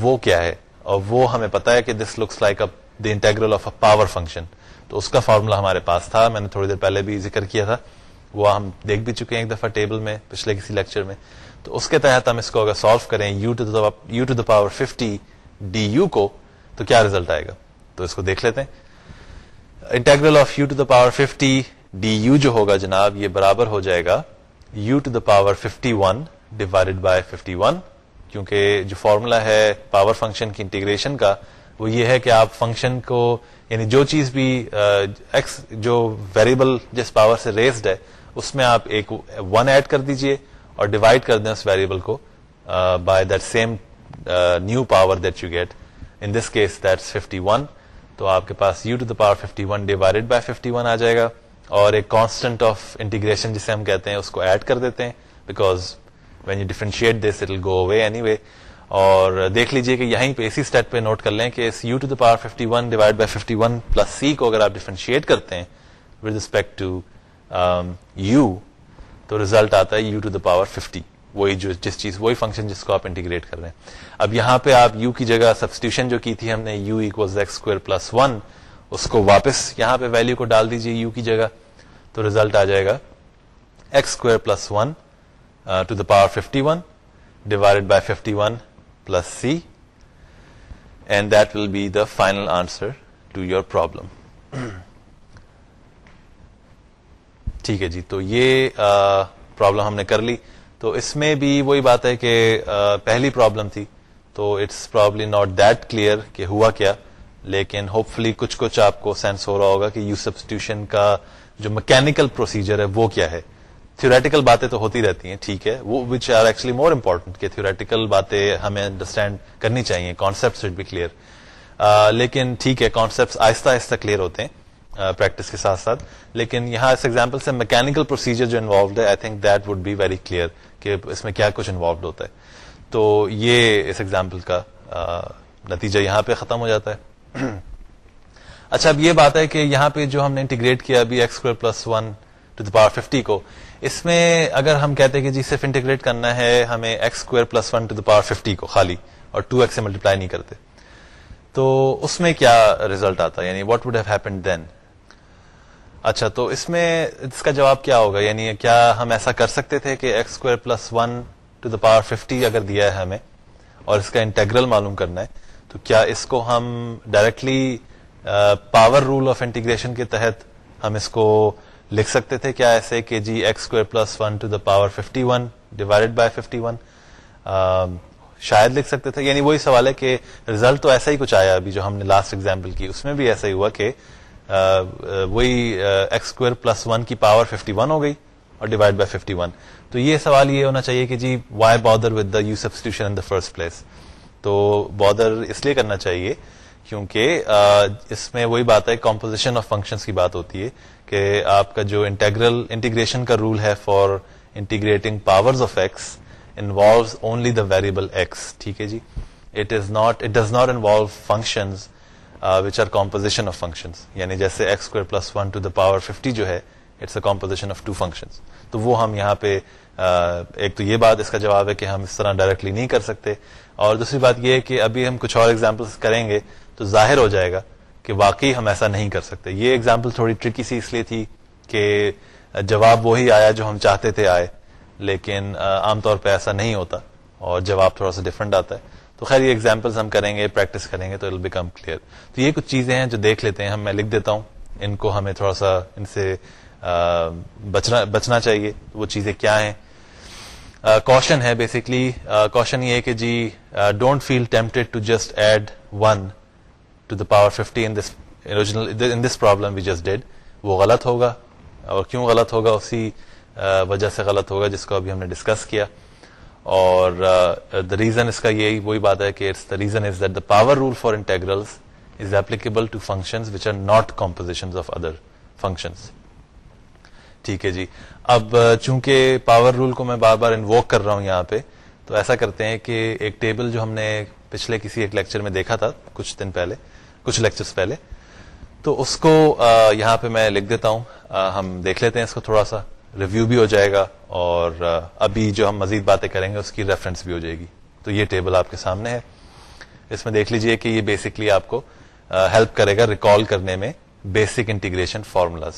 وہ کیا ہے؟ اور وہ ہمیں پتا ہے کہ this looks like the integral of a power function تو اس کا فارمولا ہمارے پاس تھا، میں نے تھوڑی دیر پہلے بھی ذکر کیا تھا۔ وہ ہم دیکھ بھی چکے ہیں ایک دفعہ ٹیبل میں، پچھلے کسی لیکچر میں۔ تو اس کے تحت ہم اس کو اگر سالو کریں u to the power fifty d u کو، تو کیا ریزلٹ آئے گا؟ تو اس کو دیکھ لیتے ہیں۔ Integral of u to the power fifty d u جو ہوگا جناب، یہ برابر ہو جائے گا u to the power fifty one divided by fifty one کیونکہ جو فارمولا ہے پاور فنکشن کی انٹیگریشن کا، وہ یہ ہے کہ آپ فنکشن کو یعنی جو چیز بھی ایکس جو ویریبل جس پاور سے ریزڈ ہے، اس میں آپ ایک ون ایڈ کر دیجیے۔ اور ڈیوائڈ کر دیں اس ویریبل کو by that same new power that you get in this case that's fifty one تو آپ کے پاس u to the power fifty one divided by fifty one آ جائے گا اور ایک کانسٹنٹ آف انٹیگریشن جسے ہم کہتے ہیں اس کو ایڈ کر دیتے ہیں because when you differentiate this it go away anyway اور دیکھ لیجیے کہ یہیں پہ اسی اسٹیٹ پہ نوٹ کر لیں کہ اس u to the power fifty one divide by fifty one plus c کو اگر آپ ڈیفرنشیٹ کرتے ہیں ود ریسپیکٹ ٹو یو تو ریزلٹ آتا ہے u to the power fifty وہی جو جس چیز وہی فنکشن جس کو آپ انٹیگریٹ کر رہے ہیں۔ اب یہاں پہ آپ یو کی جگہ سبسٹیوشن جو کی تھی ہم نے u x square plus one اس کو واپس یہاں پہ ویلو کو ڈال دیجیے یو کی جگہ، تو ریزلٹ آ جائے گا x square plus one to the power fifty one divide by fifty one plus c and that will be the final answer to your problem ٹھیک ہے جی تو یہ پرابلم ہم نے کر لی۔ تو اس میں بھی وہی بات ہے کہ پہلی پرابلم تھی۔ تو it's probably not that clear کہ ہوا کیا۔ لیکن ہوپ فلی کچھ کچھ آپ کو سینس ہو رہا ہوگا کہ یو سبسٹیوشن کا جو میکینکل پروسیجر ہے، وہ کیا ہے۔ تھوریٹیکل باتیں تو ہوتی رہتی ہیں، ٹھیک ہے۔ وہ which are actually more important کہ تھوریٹیکل باتیں ہمیں انڈرسٹینڈ کرنی چاہیے کانسپٹ شوڈ بی کلیئر لیکن ٹھیک ہے کانسپٹ آہستہ آہستہ کلیئر ہوتے ہیں۔ پریکٹس کے ساتھ ساتھ۔ لیکن یہاں اس ایگزامپل سے میکینکل پروسیجر جو انوالوڈ ہے I think that would be very clear کہ اس میں کیا کچھ انوالوڈ ہوتا ہے۔ تو یہ اس ایگزامپل کا نتیجہ یہاں پہ ختم ہو جاتا ہے۔ اچھا اب یہ بات ہے کہ یہاں پہ جو ہم نے انٹیگریٹ کیا ابھی x square plus one to the power fifty کو، اس میں اگر ہم کہتے ہیں کہ جی صرف انٹیگریٹ کرنا ہے ہمیں x square plus one to the power fifty کو خالی اور ٹو ایکس سے ملٹیپلائی نہیں کرتے۔ تو اس میں کیا ریزلٹ آتا؟ یعنی what would have happen then اچھا تو اس میں اس کا جواب کیا ہوگا؟ یعنی کیا ہم ایسا کر سکتے تھے کہ x square plus one to the power fifty اگر دیا ہے ہمیں اور اس کا انٹیگرل معلوم کرنا ہے، تو کیا اس کو ہم directly power rule of integration کے تحت ہم اس کو لکھ سکتے تھے؟ کیا ایسے کہ جی x square plus one to the power fifty one divided by fifty one شاید لکھ سکتے تھے؟ یعنی وہی سوال ہے کہ ریزلٹ تو ایسا ہی کچھ آیا ابھی جو ہم نے لاسٹ ایگزامپل کی۔ اس میں بھی ایسا ہی ہوا کہ وہی ایکس اسکوئر پلس ون کی پاور ففٹی ون ہو گئی اور ڈیوائڈ بائی ففٹی ون تو یہ سوال یہ ہونا چاہیے کہ جی why bother with the u substitution in the first place تو بادر اس لیے کرنا چاہیے کیونکہ اس میں وہی بات ہے کمپوزیشن آف فنکشنس کی بات ہوتی ہے کہ آپ کا جو انٹیگرل انٹیگریشن کا رول ہے for integrating power of x involves only the variable x ٹھیک ہے جی؟ It is not it does not involve functions which are composition of function یعنی جیسے x square plus one to the power fifty جو ہے it's a composition of two function تو وہ ہم یہاں پہ uh, ایک تو یہ بات اس کا جواب ہے کہ ہم اس طرح ڈائریکٹلی نہیں کر سکتے اور دوسری بات یہ ہے کہ ابھی ہم کچھ اور ایگزامپل کریں گے تو ظاہر ہو جائے گا کہ واقعی ہم ایسا نہیں کر سکتے۔ یہ ایگزامپل تھوڑی ٹرکی سی اس لیے تھی کہ uh, جواب وہی آیا جو ہم چاہتے تھے آئے، لیکن uh, عام طور پہ ایسا نہیں ہوتا اور جواب تھوڑا سا ڈفرنٹ آتا ہے۔ تو خیر یہ ایگزامپلس ہم کریں گے پریکٹس کریں گے تو بیکم کلیئر تو یہ کچھ چیزیں ہیں جو دیکھ لیتے ہیں ہم، میں لکھ دیتا ہوں. ان کو ہمیں تھوڑا سا ان سے بچنا بچنا چاہیے. وہ چیزیں کیا ہیں؟ کوشچن ہے بیسکلی کوشچن یہ کہ جی don't feel tempted to just add one to the power fifty in this in this problem we just did وہ غلط ہوگا. اور کیوں غلط ہوگا؟ اسی وجہ سے غلط ہوگا جس کو ابھی ہم نے ڈسکس کیا. اور uh, دا ریزن اس کا یہی وہی بات ہے کہ the reason is that the power rule for integral is applicable to function which are not composition of other function ٹھیک ہے جی۔ اب uh, چونکہ پاور رول کو میں بار بار انووک کر رہا ہوں یہاں پہ، تو ایسا کرتے ہیں کہ ایک ٹیبل جو ہم نے پچھلے کسی ایک لیکچر میں دیکھا تھا، کچھ دن پہلے، کچھ لیکچرز پہلے، تو اس کو uh, یہاں پہ میں لکھ دیتا ہوں۔ ہم دیکھ لیتے ہیں اس کو تھوڑا سا۔ ریویو بھی ہو جائے گا اور ابھی جو ہم مزید باتیں کریں گے اس کی ریفرنس بھی ہو جائے گی۔ تو یہ ٹیبل آپ کے سامنے ہے۔ اس میں دیکھ لیجیے کہ یہ بیسکلی آپ کو ہیلپ کرے گا ریکال کرنے میں بیسک انٹیگریشن فارمولاز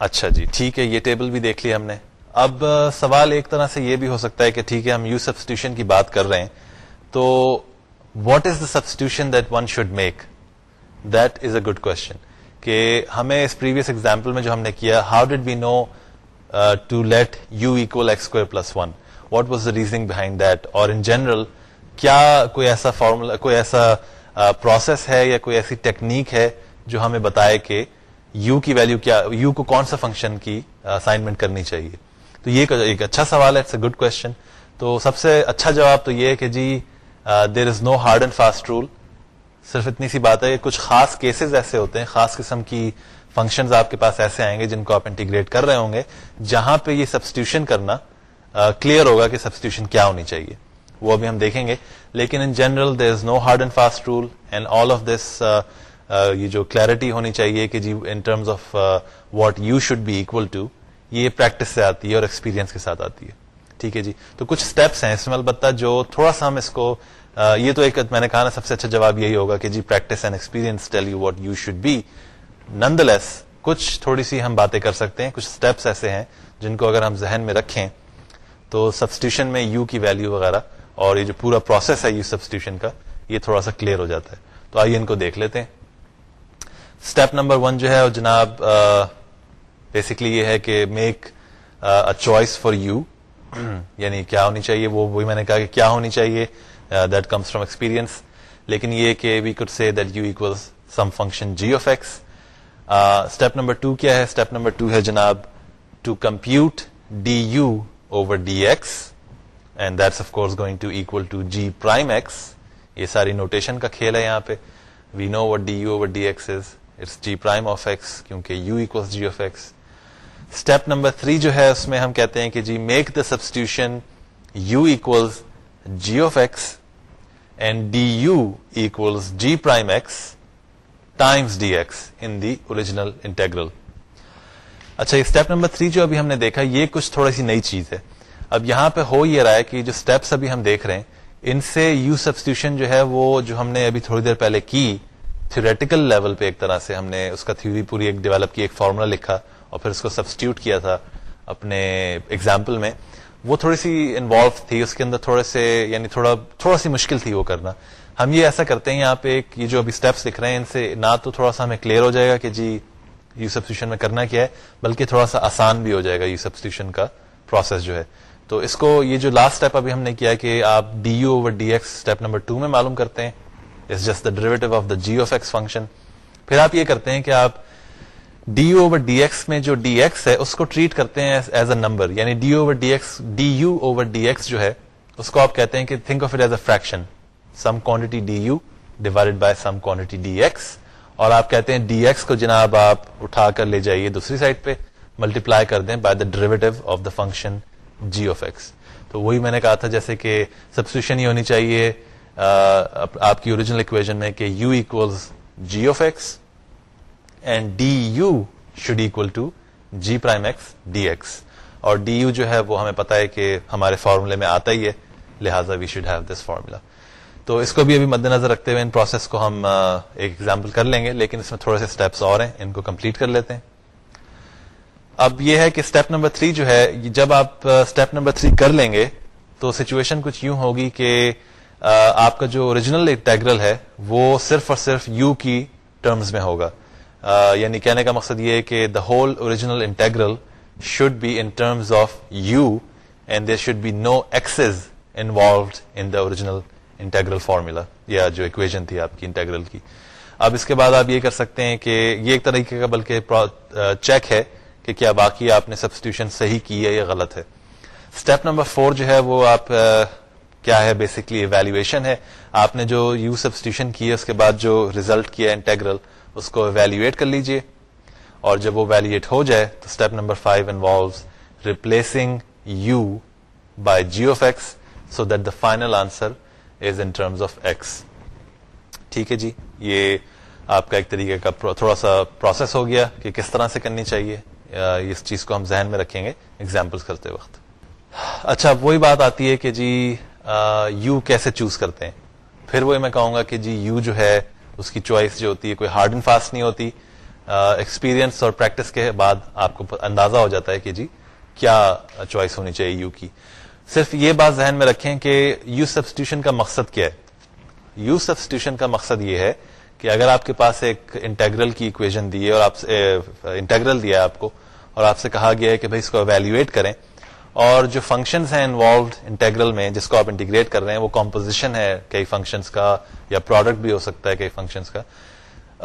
اچھا جی ٹھیک ہے، یہ ٹیبل بھی دیکھ لی ہم نے۔ اب سوال ایک طرح سے یہ بھی ہو سکتا ہے کہ ٹھیک ہے، ہم یو سبسٹیوشن کی بات کر رہے ہیں۔ تو what is the substitution that one should make that is a good question کہ ہمیں اس پریویس ایگزامپل میں جو ہم نے کیا how did be know to let u equal x square plus one what was the reasoning behind that اور in general کیا کوئی ایسا فارمولا کوئی ایسا پروسیس ہے یا کوئی ایسی ٹیکنیک ہے جو ہمیں بتائے کہ یو کی ویلو کیا یو کو کون سا فنکشن کی اسائنمنٹ کرنی چاہیے؟ تو یہ ایک اچھا سوال ہے اٹس اے گڈ کوشچن تو سب سے اچھا جواب تو یہ ہے کہ جی there is no hard and fast rule صرف اتنی سی بات ہے کہ کچھ خاص کیسز ایسے ہوتے ہیں، خاص قسم کی فنکشنز آپ کے پاس ایسے آئیں گے جن کو آپ انٹیگریٹ کر رہے ہوں گے، جہاں پہ یہ سبسٹیوشن کرنا کلیئر ہوگا کہ سبسٹیوشن کیا ہونی چاہیے۔ وہ ابھی ہم دیکھیں گے۔ لیکن in general there is no hard and fast rule and all of this یہ جو کلیرٹی ہونی چاہیے کہ جی in terms of what you should be equal to یہ پریکٹس سے آتی ہے اور ایکسپیرینس کے ساتھ آتی ہے۔ ٹھیک ہے جی؟ تو کچھ اسٹیپس ہیں۔ اس میں البتہ جو تھوڑا سا ہم اس کو یہ تو ایک، میں نے کہا نا، سب سے اچھا جواب یہی ہوگا کہ جی practice and experience tell you what you should be nonetheless کچھ تھوڑی سی ہم باتیں کر سکتے ہیں۔ کچھ اسٹیپس ایسے ہیں جن کو اگر ہم ذہن میں رکھیں، تو سبسٹیوشن میں یو کی ویلو وغیرہ اور یہ جو پورا پروسیس ہے یو سبسٹیوشن کا، یہ تھوڑا سا کلیئر ہو جاتا ہے۔ تو آئیے ان کو دیکھ لیتے ہیں۔ اسٹیپ نمبر ون جو ہے جناب بیسکلی یہ ہے کہ make a choice for you یعنی کیا ہونی چاہیے، وہ وہی میں نے کہا کہ کیا ہونی چاہیے دیٹ کمس فرام ایکسپیرئنس لیکن یہ کہ we could say that u equal some function g of x step number two کیا ہے؟ اسٹیپ نمبر ٹو ہے جناب to compute d u over d x and that's of course going to equal to g prime x یہ ساری notation کا کھیل ہے یہاں پہ. We know what d u over d x is it's g prime of x کیونکہ u equals g of x step number three جو ہے، اس میں ہم کہتے ہیں کہ جی make the substitution u equals g of x and d u equals g prime x times d x in the original integral اچھا اسٹیپ نمبر تھری جو ابھی ہم نے دیکھا، یہ کچھ تھوڑی سی نئی چیز ہے۔ اب یہاں پہ ہو یہ رہا ہے کہ جو اسٹیپس ابھی ہم دیکھ رہے ہیں، ان سے یو سبسٹیوشن جو ہے، وہ جو ہم نے ابھی تھوڑی دیر پہلے کی تھیوریٹیکل لیول پہ ایک طرح سے ہم نے اس کا تھیوری پوری ایک ڈیولپ کی، ایک فارمولا لکھا اور پھر اس کو سبسٹیوٹ کیا تھا اپنے ایگزامپل میں۔ وہ تھوڑی سی انوالو تھی، اس کے اندر تھوڑے سے یعنی تھوڑا تھوڑا سی مشکل تھی وہ کرنا۔ ہم یہ ایسا کرتے ہیں، یہاں پہ ایک، یہ جو ابھی اسٹیپس لکھ رہے ہیں، ان سے نہ تو تھوڑا سا ہمیں کلیئر ہو جائے گا کہ جی یو سبسٹیوشن میں کرنا کیا ہے، بلکہ تھوڑا سا آسان بھی ہو جائے گا یو سبسٹیوشن کا پروسیس جو ہے۔ تو اس کو یہ جو لاسٹ اسٹیپ ابھی ہم نے کیا کہ آپ d u over d x step number two میں معلوم کرتے ہیں۔ It's just the derivative of the g of x function پھر آپ یہ کرتے ہیں کہ آپ ڈی اوور ڈی ایکس میں جو ڈی ایکس ہے اس کو ٹریٹ کرتے ہیں ایز اے نمبر یعنی d over d x d u over d x جو ہے اس کو آپ کہتے ہیں کہ think of it as a fraction some quantity d u divide by some quantity d x اور آپ کہتے ہیں ڈی ایکس کو جناب آپ اٹھا کر لے جائیے دوسری سائڈ پہ ملٹیپلائی کر دیں by the derivative of the function g of x تو وہی میں نے کہا تھا جیسے کہ سبسٹیوشن ہی ہونی چاہیے آپ کی اوریجنل اکویژن میں کہ u equals g of x and d u should equal to g prime x d x اور ڈی یو جو ہے وہ ہمیں پتا ہے کہ ہمارے فارمولے میں آتا ہی ہے، لہٰذا we should have this formula تو اس کو بھی ابھی مد نظر رکھتے ہوئے ان پروسیس کو ہم ایک ایگزامپل کر لیں گے، لیکن اس میں تھوڑے سے اسٹیپس اور ہیں، ان کو کمپلیٹ کر لیتے ہیں۔ اب یہ ہے کہ اسٹیپ نمبر تھری جو ہے، جب آپ اسٹیپ نمبر تھری کر لیں گے تو سچویشن کچھ یوں ہوگی کہ آپ کا جو اوریجنل انٹیگرل ہے، وہ صرف اور صرف یو کی ٹرمز میں ہوگا۔ یعنی کہنے کا مقصد یہ ہے کہ the whole original integral should be in terms of u and there should be no x's involved in the original integral formula یا جو اکویژن تھی آپ کی انٹیگرل کی۔ اب اس کے بعد آپ یہ کر سکتے ہیں کہ یہ ایک طریقے کا بلکہ چیک ہے کہ کیا باقی آپ نے سبسٹیوشن صحیح کی ہے یا غلط ہے۔ اسٹیپ نمبر فور جو ہے وہ آپ کیا ہے بیسکلی ایویلویشن ہے۔ آپ نے جو یو سبسٹیوشن کی ہے، اس کے بعد جو ریزلٹ کیا انٹیگرل اس کو ایویلویٹ کر لیجیے۔ اور جب وہ ویلیٹ ہو جائے، تو step number five involves replacing u by g of x so that the final answer is in terms of x ٹھیک ہے جی یہ آپ کا ایک طریقے کا تھوڑا سا پروسیس ہو گیا کہ کس طرح سے کرنی چاہیے۔ اس چیز کو ہم ذہن میں رکھیں گے۔ ایگزامپل کرتے وقت۔ اچھا وہی بات آتی ہے کہ جی یو کیسے چوز کرتے ہیں؟ پھر وہی میں کہوں گا کہ جی یو جو ہے، اس کی چوائس جو ہوتی ہے، کوئی ہارڈ اینڈ فاسٹ نہیں ہوتی۔ ایکسپیرینس اور پریکٹس کے بعد آپ کو اندازہ ہو جاتا ہے کہ جی کیا چوائس ہونی چاہیے یو کی۔ صرف یہ بات ذہن میں رکھیں کہ یو سبسٹیوشن کا مقصد کیا ہے؟ یو سبسٹیوشن کا مقصد یہ ہے کہ اگر آپ کے پاس ایک انٹیگرل کی اکویژن دی ہے اور آپ انٹیگرل دیا ہے آپ کو اور آپ سے کہا گیا ہے کہ بھائی اس کو اویلویٹ کریں اور جو فنکشنز ہیں انوالوڈ انٹیگرل میں، جس کو آپ انٹیگریٹ کر رہے ہیں، وہ کمپوزیشن ہے کئی فنکشنز کا، یا پروڈکٹ بھی ہو سکتا ہے کئی فنکشنز کا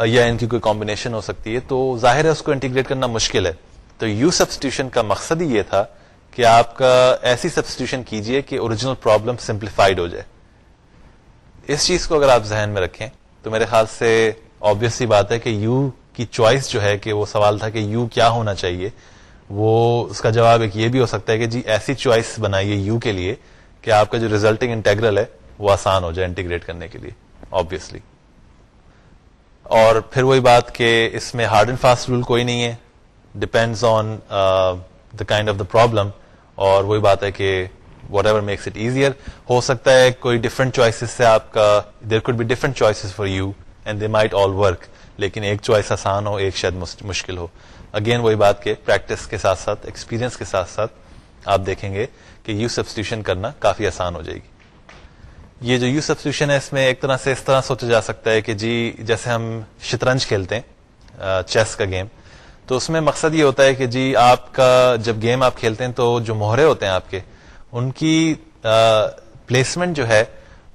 یا ان کی کوئی کمبینیشن ہو سکتی ہے، تو ظاہر ہے اس کو انٹیگریٹ کرنا مشکل ہے۔ تو یو سبسٹیوشن کا مقصد ہی یہ تھا کہ آپ کا ایسی سبسٹیوشن کیجیے کہ اوریجنل پرابلم سمپلیفائڈ ہو جائے۔ اس چیز کو اگر آپ ذہن میں رکھیں، تو میرے خیال سے آبیس سی بات ہے کہ یو کی چوائس جو ہے کہ وہ سوال تھا کہ یو کیا ہونا چاہیے۔ وہ اس کا جواب ایک یہ بھی ہو سکتا ہے کہ جی ایسی چوائس بنائیے یو کے لیے کہ آپ کا جو ریزلٹنگ انٹیگرل ہے وہ آسان ہو جائے انٹیگریٹ کرنے کے لیے آبیسلی اور پھر وہی بات کہ اس میں ہارڈ اینڈ فاسٹ رول کوئی نہیں ہے depends on the kind of the problem اور وہی بات ہے کہ whatever makes it easier ہو سکتا ہے کوئی ڈفرنٹ چوائسز سے آپ کا there could be different choices for you and they might all work لیکن ایک چوائس آسان ہو، ایک شاید مشکل ہو. اگین وہی بات کہ پریکٹس کے ساتھ ساتھ ایکسپیرینس کے ساتھ ساتھ آپ دیکھیں گے کہ یو سبسٹیوشن کرنا کافی آسان ہو جائے گی۔ یہ جو یو سبسٹیوشن ہے، اس میں ایک طرح سے اس طرح سوچا جا سکتا ہے کہ جی جیسے ہم شطرنج کھیلتے ہیں چیس کا گیم تو اس میں مقصد یہ ہوتا ہے کہ جی آپ کا جب گیم آپ کھیلتے ہیں تو جو مہرے ہوتے ہیں آپ کے، ان کی پلیسمنٹ جو ہے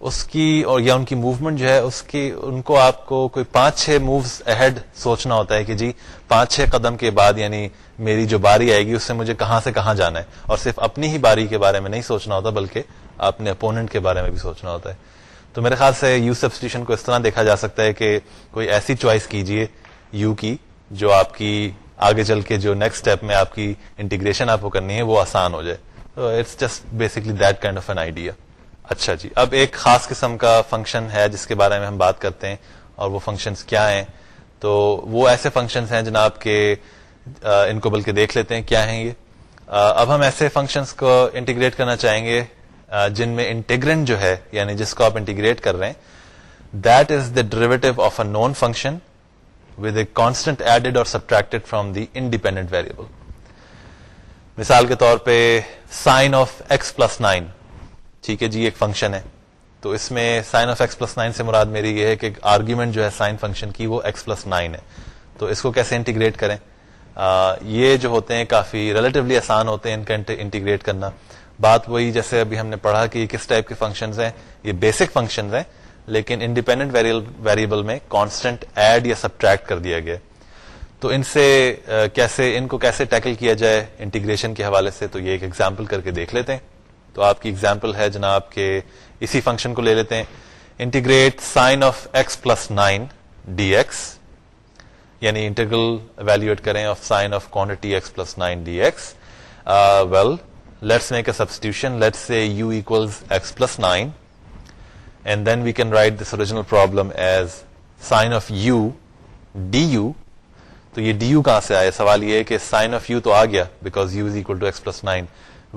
اس کی اور یا ان کی موومنٹ جو ہے، اس کی، ان کو آپ کو کوئی پانچ چھ مووز اہڈ سوچنا ہوتا ہے کہ جی پانچ چھ قدم کے بعد یعنی میری جو باری آئے گی، اس سے مجھے کہاں سے کہاں جانا ہے؟ اور صرف اپنی ہی باری کے بارے میں نہیں سوچنا ہوتا، بلکہ اپنے اپوننٹ کے بارے میں بھی سوچنا ہوتا ہے۔ تو میرے خیال سے یو سبسٹیوشن کو اس طرح دیکھا جا سکتا ہے کہ کوئی ایسی چوائس کیجیے یو کی، جو آپ کی آگے چل کے جو نیکسٹ اسٹیپ میں آپ کی انٹیگریشن آپ کو کرنی ہے، وہ آسان ہو جائے۔ It's just basically that kind of an idea اچھا جی اب ایک خاص قسم کا فنکشن ہے جس کے بارے میں ہم بات کرتے ہیں اور وہ فنکشنز کیا ہیں؟ تو وہ ایسے فنکشنز ہیں جناب کے ان کو بلکہ دیکھ لیتے ہیں کیا ہیں یہ۔ اب ہم ایسے فنکشنز کو انٹیگریٹ کرنا چاہیں گے جن میں انٹیگرنٹ جو ہے یعنی جس کو آپ انٹیگریٹ کر رہے ہیں that is the derivative of a known function with a constant added اور subtracted from the independent variable مثال کے طور پہ sine of x plus nine ٹھیک ہے جی ایک فنکشن ہے۔ تو اس میں sine of x plus nine سے مراد میری یہ ہے کہ آرگیومنٹ جو ہے سائن فنکشن کی وہ ایکس پلس نائن ہے۔ تو اس کو کیسے انٹیگریٹ کریں؟ آ, یہ جو ہوتے ہیں کافی ریلیٹولی آسان ہوتے ہیں ان کا انٹیگریٹ کرنا۔ بات وہی جیسے ابھی ہم نے پڑھا کہ یہ کس ٹائپ کے فنکشن ہیں؟ یہ بیسک فنکشن ہیں لیکن انڈیپینڈنٹ ویریبل میں کانسٹنٹ ایڈ یا سبٹریکٹ کر دیا گیا۔ تو ان سے کیسے ان کو کیسے ٹیکل کیا جائے؟ انٹیگریشن کے حوالے سے تو یہ ایک ایگزامپل کر کے دیکھ لیتے ہیں۔ تو آپ کی ایگزامپل ہے جناب کے اسی فنکشن کو لے لیتے ہیں. Integrate sine of x plus nine d x یعنی انٹرگل ویلویٹ کریں of sine of quantity x plus nine d x well let's make a substitution let's say u equals x plus nine and then we can write this original problem as sine of u d u تو یہ D you کہاں سے آیا؟ سوال یہ ہے کہ sign of you تو آ گیا because u is equal to x plus nine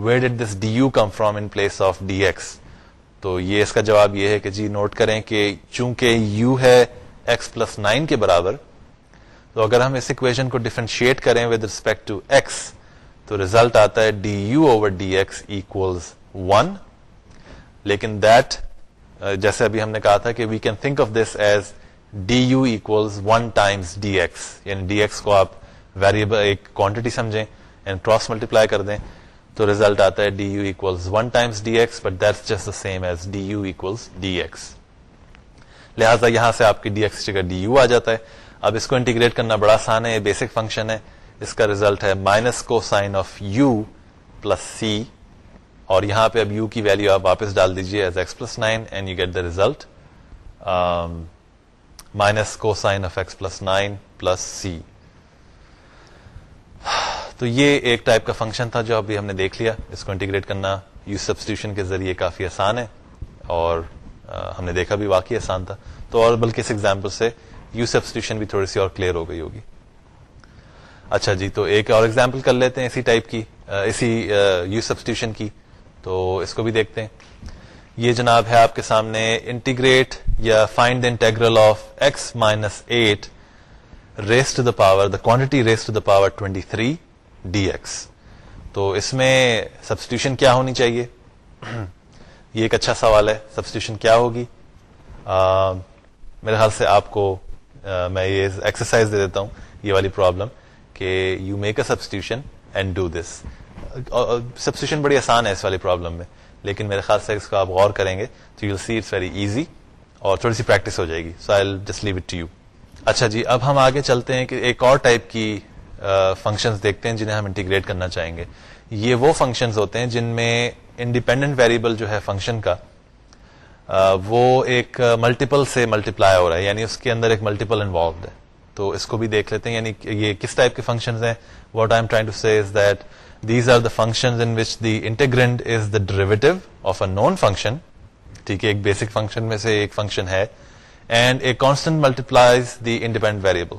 where did this d u come from in place of d x تو یہ اس کا جواب یہ ہے کہ جی نوٹ کریں کہ چونکہ یو ہے ایکس پلس نائن کے برابر، تو اگر ہم اس اکویژن کو ڈیفرینشیٹ کریں ود ریسپیکٹ ٹو ایکس تو ریزلٹ آتا ہے d u over d x equals one لیکن دیٹ جیسے ابھی ہم نے کہا تھا کہ we can think of this as d u equals one times d x یعنی ڈی ایکس کو آپ ویریبل ایک کوانٹٹی سمجھیں اینڈ کراس ملٹیپلائی کر دیں۔ تو ریزلٹ آتا ہے d u equals one times d x but that's just the same as d u equals d x لہٰذا یہاں سے آپ کی ڈی ایکس جگہ ڈی یو آ جاتا ہے. اب اس کو انٹیگریٹ کرنا بڑا آسان ہے، یہ بیسک فنکشن ہے. اس کا ریزلٹ ہے minus cosine of u plus c اور یہاں پہ اب یو کی ویلو آپ واپس ڈال دیجیے as x plus nine and you get the result minus cosine of x plus nine plus c تو یہ ایک ٹائپ کا فنکشن تھا جو ابھی ہم نے دیکھ لیا۔ اس کو انٹیگریٹ کرنا یو سبسٹیوشن کے ذریعے کافی آسان ہے اور ہم نے دیکھا بھی واقعی آسان تھا۔ تو اور بلکہ اس ایگزامپل سے یو سبسٹیوشن بھی تھوڑی سی اور کلیئر ہو گئی ہوگی۔ اچھا جی تو ایک اور ایگزامپل کر لیتے ہیں اسی ٹائپ کی اسی یو سبسٹیوشن کی۔ تو اس کو بھی دیکھتے ہیں۔ یہ جناب ہے آپ کے سامنے انٹیگریٹ یا find integral of x minus eight raised to the power the quantity raised to the power twenty three d x تو اس میں سبسٹیوشن کیا ہونی چاہیے؟ یہ ایک اچھا سوال ہے سبسٹیوشن کیا ہوگی؟ میرے خیال سے آپ کو میں یہ ایکسرسائز دے دیتا ہوں، یہ والی پرابلم کہ u make a substitution and do this substitution بڑی آسان ہے اس والی پرابلم میں، لیکن میرے خیال سے اس کو آپ غور کریں گے تو you see it's very easy اور تھوڑی سی پریکٹس ہو جائے گی. So I just leave it to you اچھا جی اب ہم آگے چلتے ہیں کہ ایک اور ٹائپ کی فنکشن دیکھتے ہیں جنہیں ہم انٹیگریٹ کرنا چاہیں گے۔ یہ وہ فنکشنز ہوتے ہیں جن میں انڈیپینڈنٹ ویریبل جو ہے فنکشن کا وہ ایک ملٹیپل سے ملٹیپلائی ہو رہا ہے یعنی اس کے اندر ایک ملٹیپل انوالوڈ ہے۔ تو اس کو بھی دیکھ لیتے ہیں یعنی یہ کس ٹائپ کے فنکشن ہیں؟ What I am trying to see is that these are the function in which the integrand is the derivative of a known function ٹھیک ہے، ایک بیسک فنکشن میں سے ایک فنکشن ہے and a constant multiplies the independent variable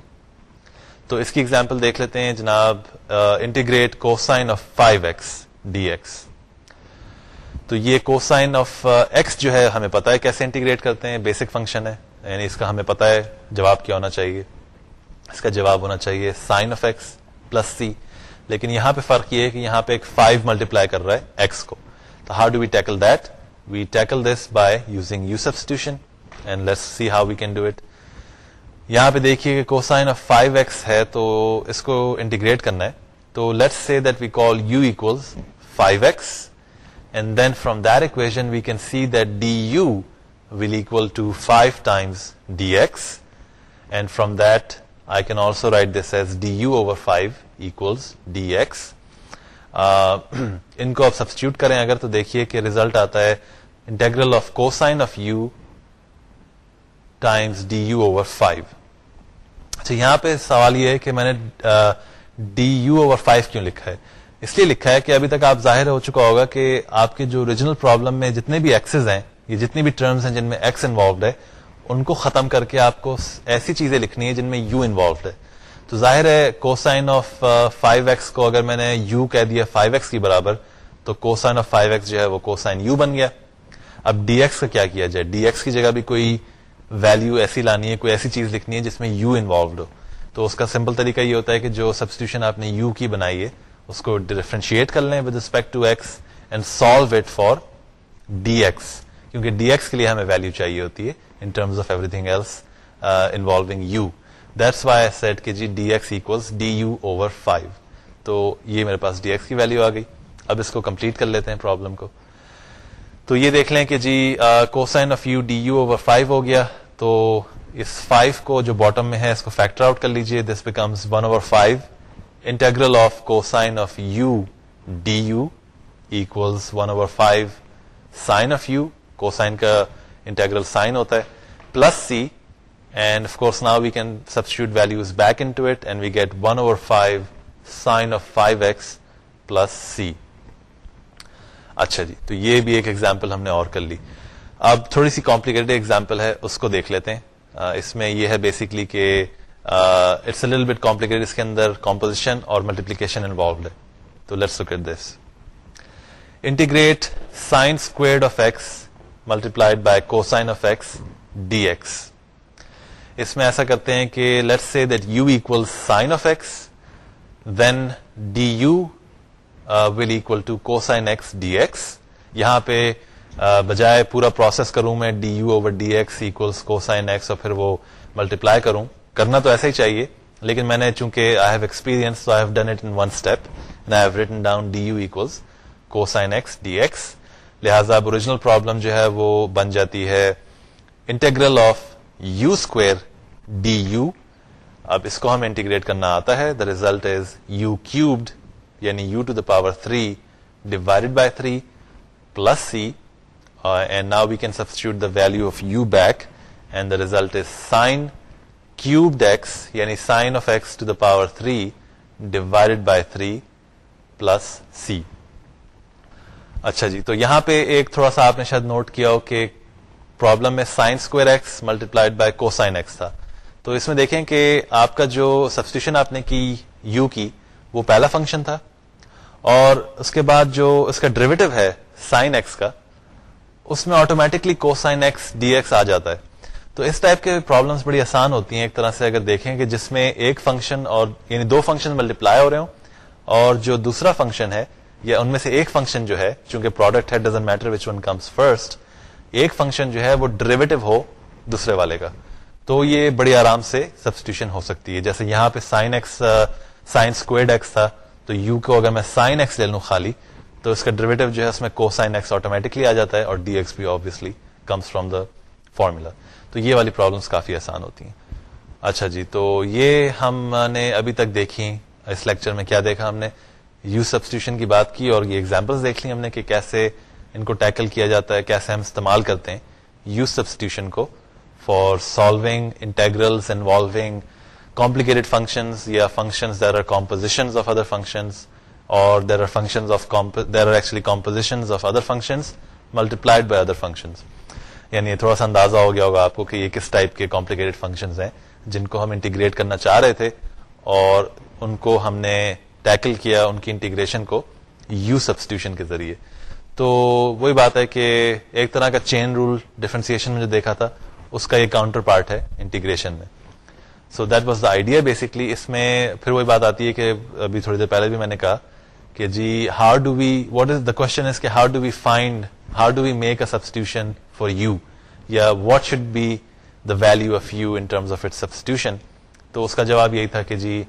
تو اس کی ایگزامپل دیکھ لیتے ہیں جناب integrate cosine of five x d x تو یہ کو سائن آف ایکس جو ہے، ہمیں پتا ہے کیسے انٹیگریٹ کرتے ہیں بیسک فنکشن ہے یعنی اس کا ہمیں پتا ہے جواب کیا ہونا چاہیے۔ اس کا جواب ہونا چاہیے sine of x plus c لیکن یہاں پہ فرق یہ ہے کہ یہاں پہ ایک فائیو ملٹیپلائی کر رہا ہے ایکس کو۔ تو how do we tackle that we tackle this by using u substitution and let's see how we can do it یہاں پہ دیکھیے کہ کوسائن آف فائیو ایکس ہے تو اس کو انٹیگریٹ کرنا ہے۔ تو let's see that we call u equal five x and then from that equation we can see that d u will equal to five times d x and from that I can also write this as d u over five equals d x ان کو آپ substitute کریں اگر تو دیکھیے کہ result آتا ہے integral of cosine of u times d u over five اچھا یہاں پہ سوال یہ ہے کہ میں نے ڈی یو اوور فائیو کیوں لکھا ہے؟ اس لیے لکھا ہے کہ ابھی تک آپ ظاہر ہو چکا ہوگا کہ آپ کے جو اوریجنل پرابلم میں جتنے بھی ایکسز ہیں یہ جتنی بھی ٹرمز ہیں جن میں ایکس انوالوڈ ہے، ان کو ختم کر کے آپ کو ایسی چیزیں لکھنی ہے جن میں یو انوالوڈ ہے۔ تو ظاہر ہے کو سائن آف فائیو ایکس کو اگر میں نے یو کہہ دیا فائیو ایکس کی برابر، تو کو سائن آف فائیو ایکس جو ہے وہ کو سائن یو بن گیا۔ اب ڈی ایکس کا کیا کیا جائے؟ ڈی ایکس کی جگہ بھی کوئی ویلو ایسی لانی ہے، کوئی ایسی چیز لکھنی ہے جس میں یو انوالوڈ ہو۔ تو اس کا سمپل طریقہ یہ ہوتا ہے کہ جو سبسٹیوشن آپ نے یو کی بنائی ہے، اس کو ڈیفرینشیٹ کر لیں with respect to x and solve it for d x کیونکہ ڈی ایکس کے لیے ہمیں ویلو چاہیے ہوتی ہے in terms of everything else involved you that's why set کہ جی d x equals d u over five تو یہ میرے پاس ڈی ایکس کی ویلو آ گئی۔ اب اس کو کمپلیٹ کر لیتے ہیں پرابلم کو۔ تو یہ دیکھ لیں کہ جی cosine of u d u over five ہو گیا۔ تو اس فائیو کو جو باٹم میں ہے، اس کو فیکٹر آؤٹ کر لیجیے this becomes one over five integral of cosine of u d u equals one over five sine of u cosine کا انٹرگرل سائن ہوتا ہے plus c and of course now we can substitute values back into it and we get one over five sine of five x plus c اچھا جی تو یہ بھی ایک example ہم نے اور کر لی۔ اب تھوڑی سی کمپلیکیٹڈ ایگزامپل ہے اس کو دیکھ لیتے ہیں۔ uh, اس میں یہ ہے بیسکلی کہ اٹس لل بٹ کمپلیکیٹڈ اس کے اندر کمپوزیشن اور ملٹیپلیکیشن انوالوڈ ہے۔ تو let's look at this integrate sine squared of x multiplied by cosine of x d x اس میں ایسا کرتے ہیں کہ let say that u equal sine of x then d u will equal to cosine x d x یہاں پہ uh, بجائے پورا process کروں میں d u over d x equals cosine x اور پھر وہ ملٹیپلائی کروں. کرنا تو ایسا ہی چاہیے، لیکن میں نے چونکہ I have experience I have done it in one step I have written down d u equals cosine x d x لہٰذا اب اوریجنل پرابلم جو ہے وہ بن جاتی ہے integral of u square d u اب اس کو ہمیں انٹیگریٹ کرنا آتا ہے. The result is u cubed یعنی u to the power three divide by three plus c and now we can substitute the value of u back and the result is sine cubed x یعنی sine of x to the power three divide by three plus c اچھا جی تو یہاں پہ ایک تھوڑا سا آپ نے شاید نوٹ کیا ہو کہ پرابلم میں sine square x multiplied by cosine x تھا۔ تو اس میں دیکھیں کہ آپ کا جو سبسٹیوشن آپ نے کی یو کی، وہ پہلا فنکشن تھا۔ اور اس کے بعد جو اس کا ڈریویٹو ہے سائن ایکس کا، اس میں automatically cosine x d x آ جاتا ہے۔ تو اس ٹائپ کے پرابلمس بڑی آسان ہوتی ہیں، ایک طرح سے اگر دیکھیں کہ جس میں ایک فنکشن اور یعنی دو فنکشن ملٹیپلائی ہو رہے ہوں اور جو دوسرا فنکشن ہے، یا ان میں سے ایک فنکشن جو ہے، چونکہ پروڈکٹ ہے doesn't matter which one comes first ایک فنکشن جو ہے وہ ڈریویٹو ہو دوسرے والے کا۔ تو یہ بڑی آرام سے سبسٹیوشن ہو سکتی ہے۔ جیسے یہاں پہ sine x sine squared x تھا۔ تو یو کو اگر میں سائن ایکس لے لوں خالی، تو اس کا ڈریویٹو جو ہے اس میں کو سائن ایکس آٹومیٹکلی آ جاتا ہے اور ڈی ایکس بھی obviously comes from the formula تو یہ والی پرابلمس کافی آسان ہوتی ہیں۔ اچھا جی تو یہ ہم نے ابھی تک دیکھی، اس لیکچر میں کیا دیکھا ہم نے؟ یو سبسٹیوشن کی بات کی اور یہ ایگزامپل دیکھ لی ہم نے کہ کیسے ان کو ٹیکل کیا جاتا ہے، کیسے ہم استعمال کرتے ہیں یو سبسٹیوشن کو for solving integrals involving complicated functions یا functions there are composition of other functions اور there are function of there are actually composition of other functions multiplied by other functions یعنی تھوڑا سا اندازہ ہو گیا ہوگا آپ کو کہ یہ کس ٹائپ کے کمپلیکیٹڈ فنکشنز ہیں جن کو ہم انٹیگریٹ کرنا چاہ رہے تھے اور ان کو ہم نے ٹیکل کیا ان کی انٹیگریشن کو یو سبسٹیوشن کے ذریعے۔ تو وہی بات ہے کہ ایک طرح کا چین رول ڈیفرنسیشن میں جو دیکھا تھا، اس کا یہ کاؤنٹر پارٹ ہے انٹیگریشن میں۔ So that was the idea basically اس میں پھر وہی بات آتی ہے کہ ابھی تھوڑی دیر پہلے بھی میں نے کہا کہ جی how do we what is the question is کہ how do we find how do we make a substitution for u یا what should be the value of u in terms of it substitution تو اس کا جواب یہی تھا کہ جی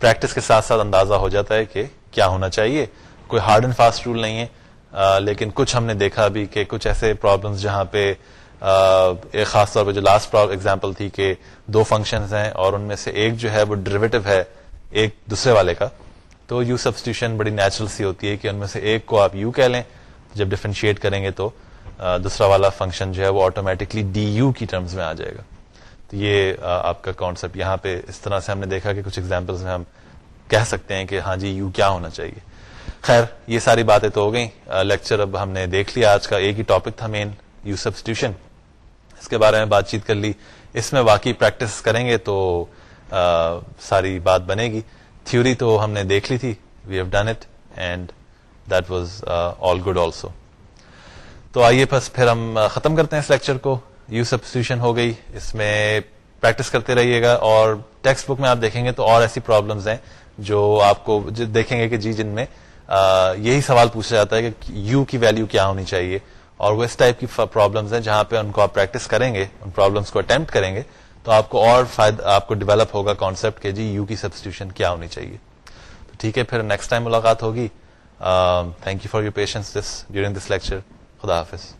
پریکٹس کے ساتھ ساتھ اندازہ ہو جاتا ہے کہ کیا ہونا چاہیے۔ کوئی ہارڈ اینڈ فاسٹ رول نہیں ہے آ, لیکن کچھ ہم نے دیکھا ابھی کہ کچھ ایسے پرابلمس جہاں پہ ایک خاص طور پہ جو لاسٹ ایگزامپل تھی کہ دو فنکشنز ہیں اور ان میں سے ایک جو ہے وہ ڈریویٹو ہے، ایک دوسرے والے کا۔ تو یو سبسٹیوشن بڑی نیچرل سی ہوتی ہے کہ ان میں سے ایک کو آپ یو کہہ لیں۔ جب ڈیفرینشیٹ کریں گے تو دوسرا والا فنکشن جو ہے وہ آٹومیٹکلی ڈی یو کی ٹرمز میں آ جائے گا۔ تو یہ آپ کا کانسیپٹ یہاں پہ اس طرح سے ہم نے دیکھا کہ کچھ ایگزامپلس میں ہم کہہ سکتے ہیں کہ ہاں جی یو کیا ہونا چاہیے۔ خیر، یہ ساری باتیں تو ہو گئی لیکچر اب ہم نے دیکھ لیا، آج کا ایک ہی ٹاپک تھا مین یو سبسٹیوشن اس کے بارے میں بات چیت کر لی۔ اس میں واقعی پریکٹس کریں گے تو آ, ساری بات بنے گی۔ تھیوری تو ہم نے دیکھ لی تھی۔ We have done it and that was all good also تو آئیے بس پھر ہم ختم کرتے ہیں اس لیکچر کو۔ یو سبسٹیوشن ہو گئی۔ اس میں پریکٹس کرتے رہیے گا اور ٹیکسٹ بک میں آپ دیکھیں گے تو اور ایسی پرابلمس ہیں جو آپ کو دیکھیں گے کہ جی جن میں یہی سوال پوچھا جاتا ہے کہ یو کی ویلو کیا ہونی چاہیے۔ اور وہ اس ٹائپ کی پرابلمس ہیں جہاں پہ ان کو آپ پریکٹس کریں گے، ان پرابلمس کو اٹمپٹ کریں گے، تو آپ کو اور فائدہ آپ کو ڈیولپ ہوگا کانسیپٹ کہ جی یو کی سبسٹیوشن کیا ہونی چاہیے۔ تو ٹھیک ہے، پھر نیکسٹ ٹائم ملاقات ہوگی۔ Thank you for your patience this during this lecture خدا حافظ۔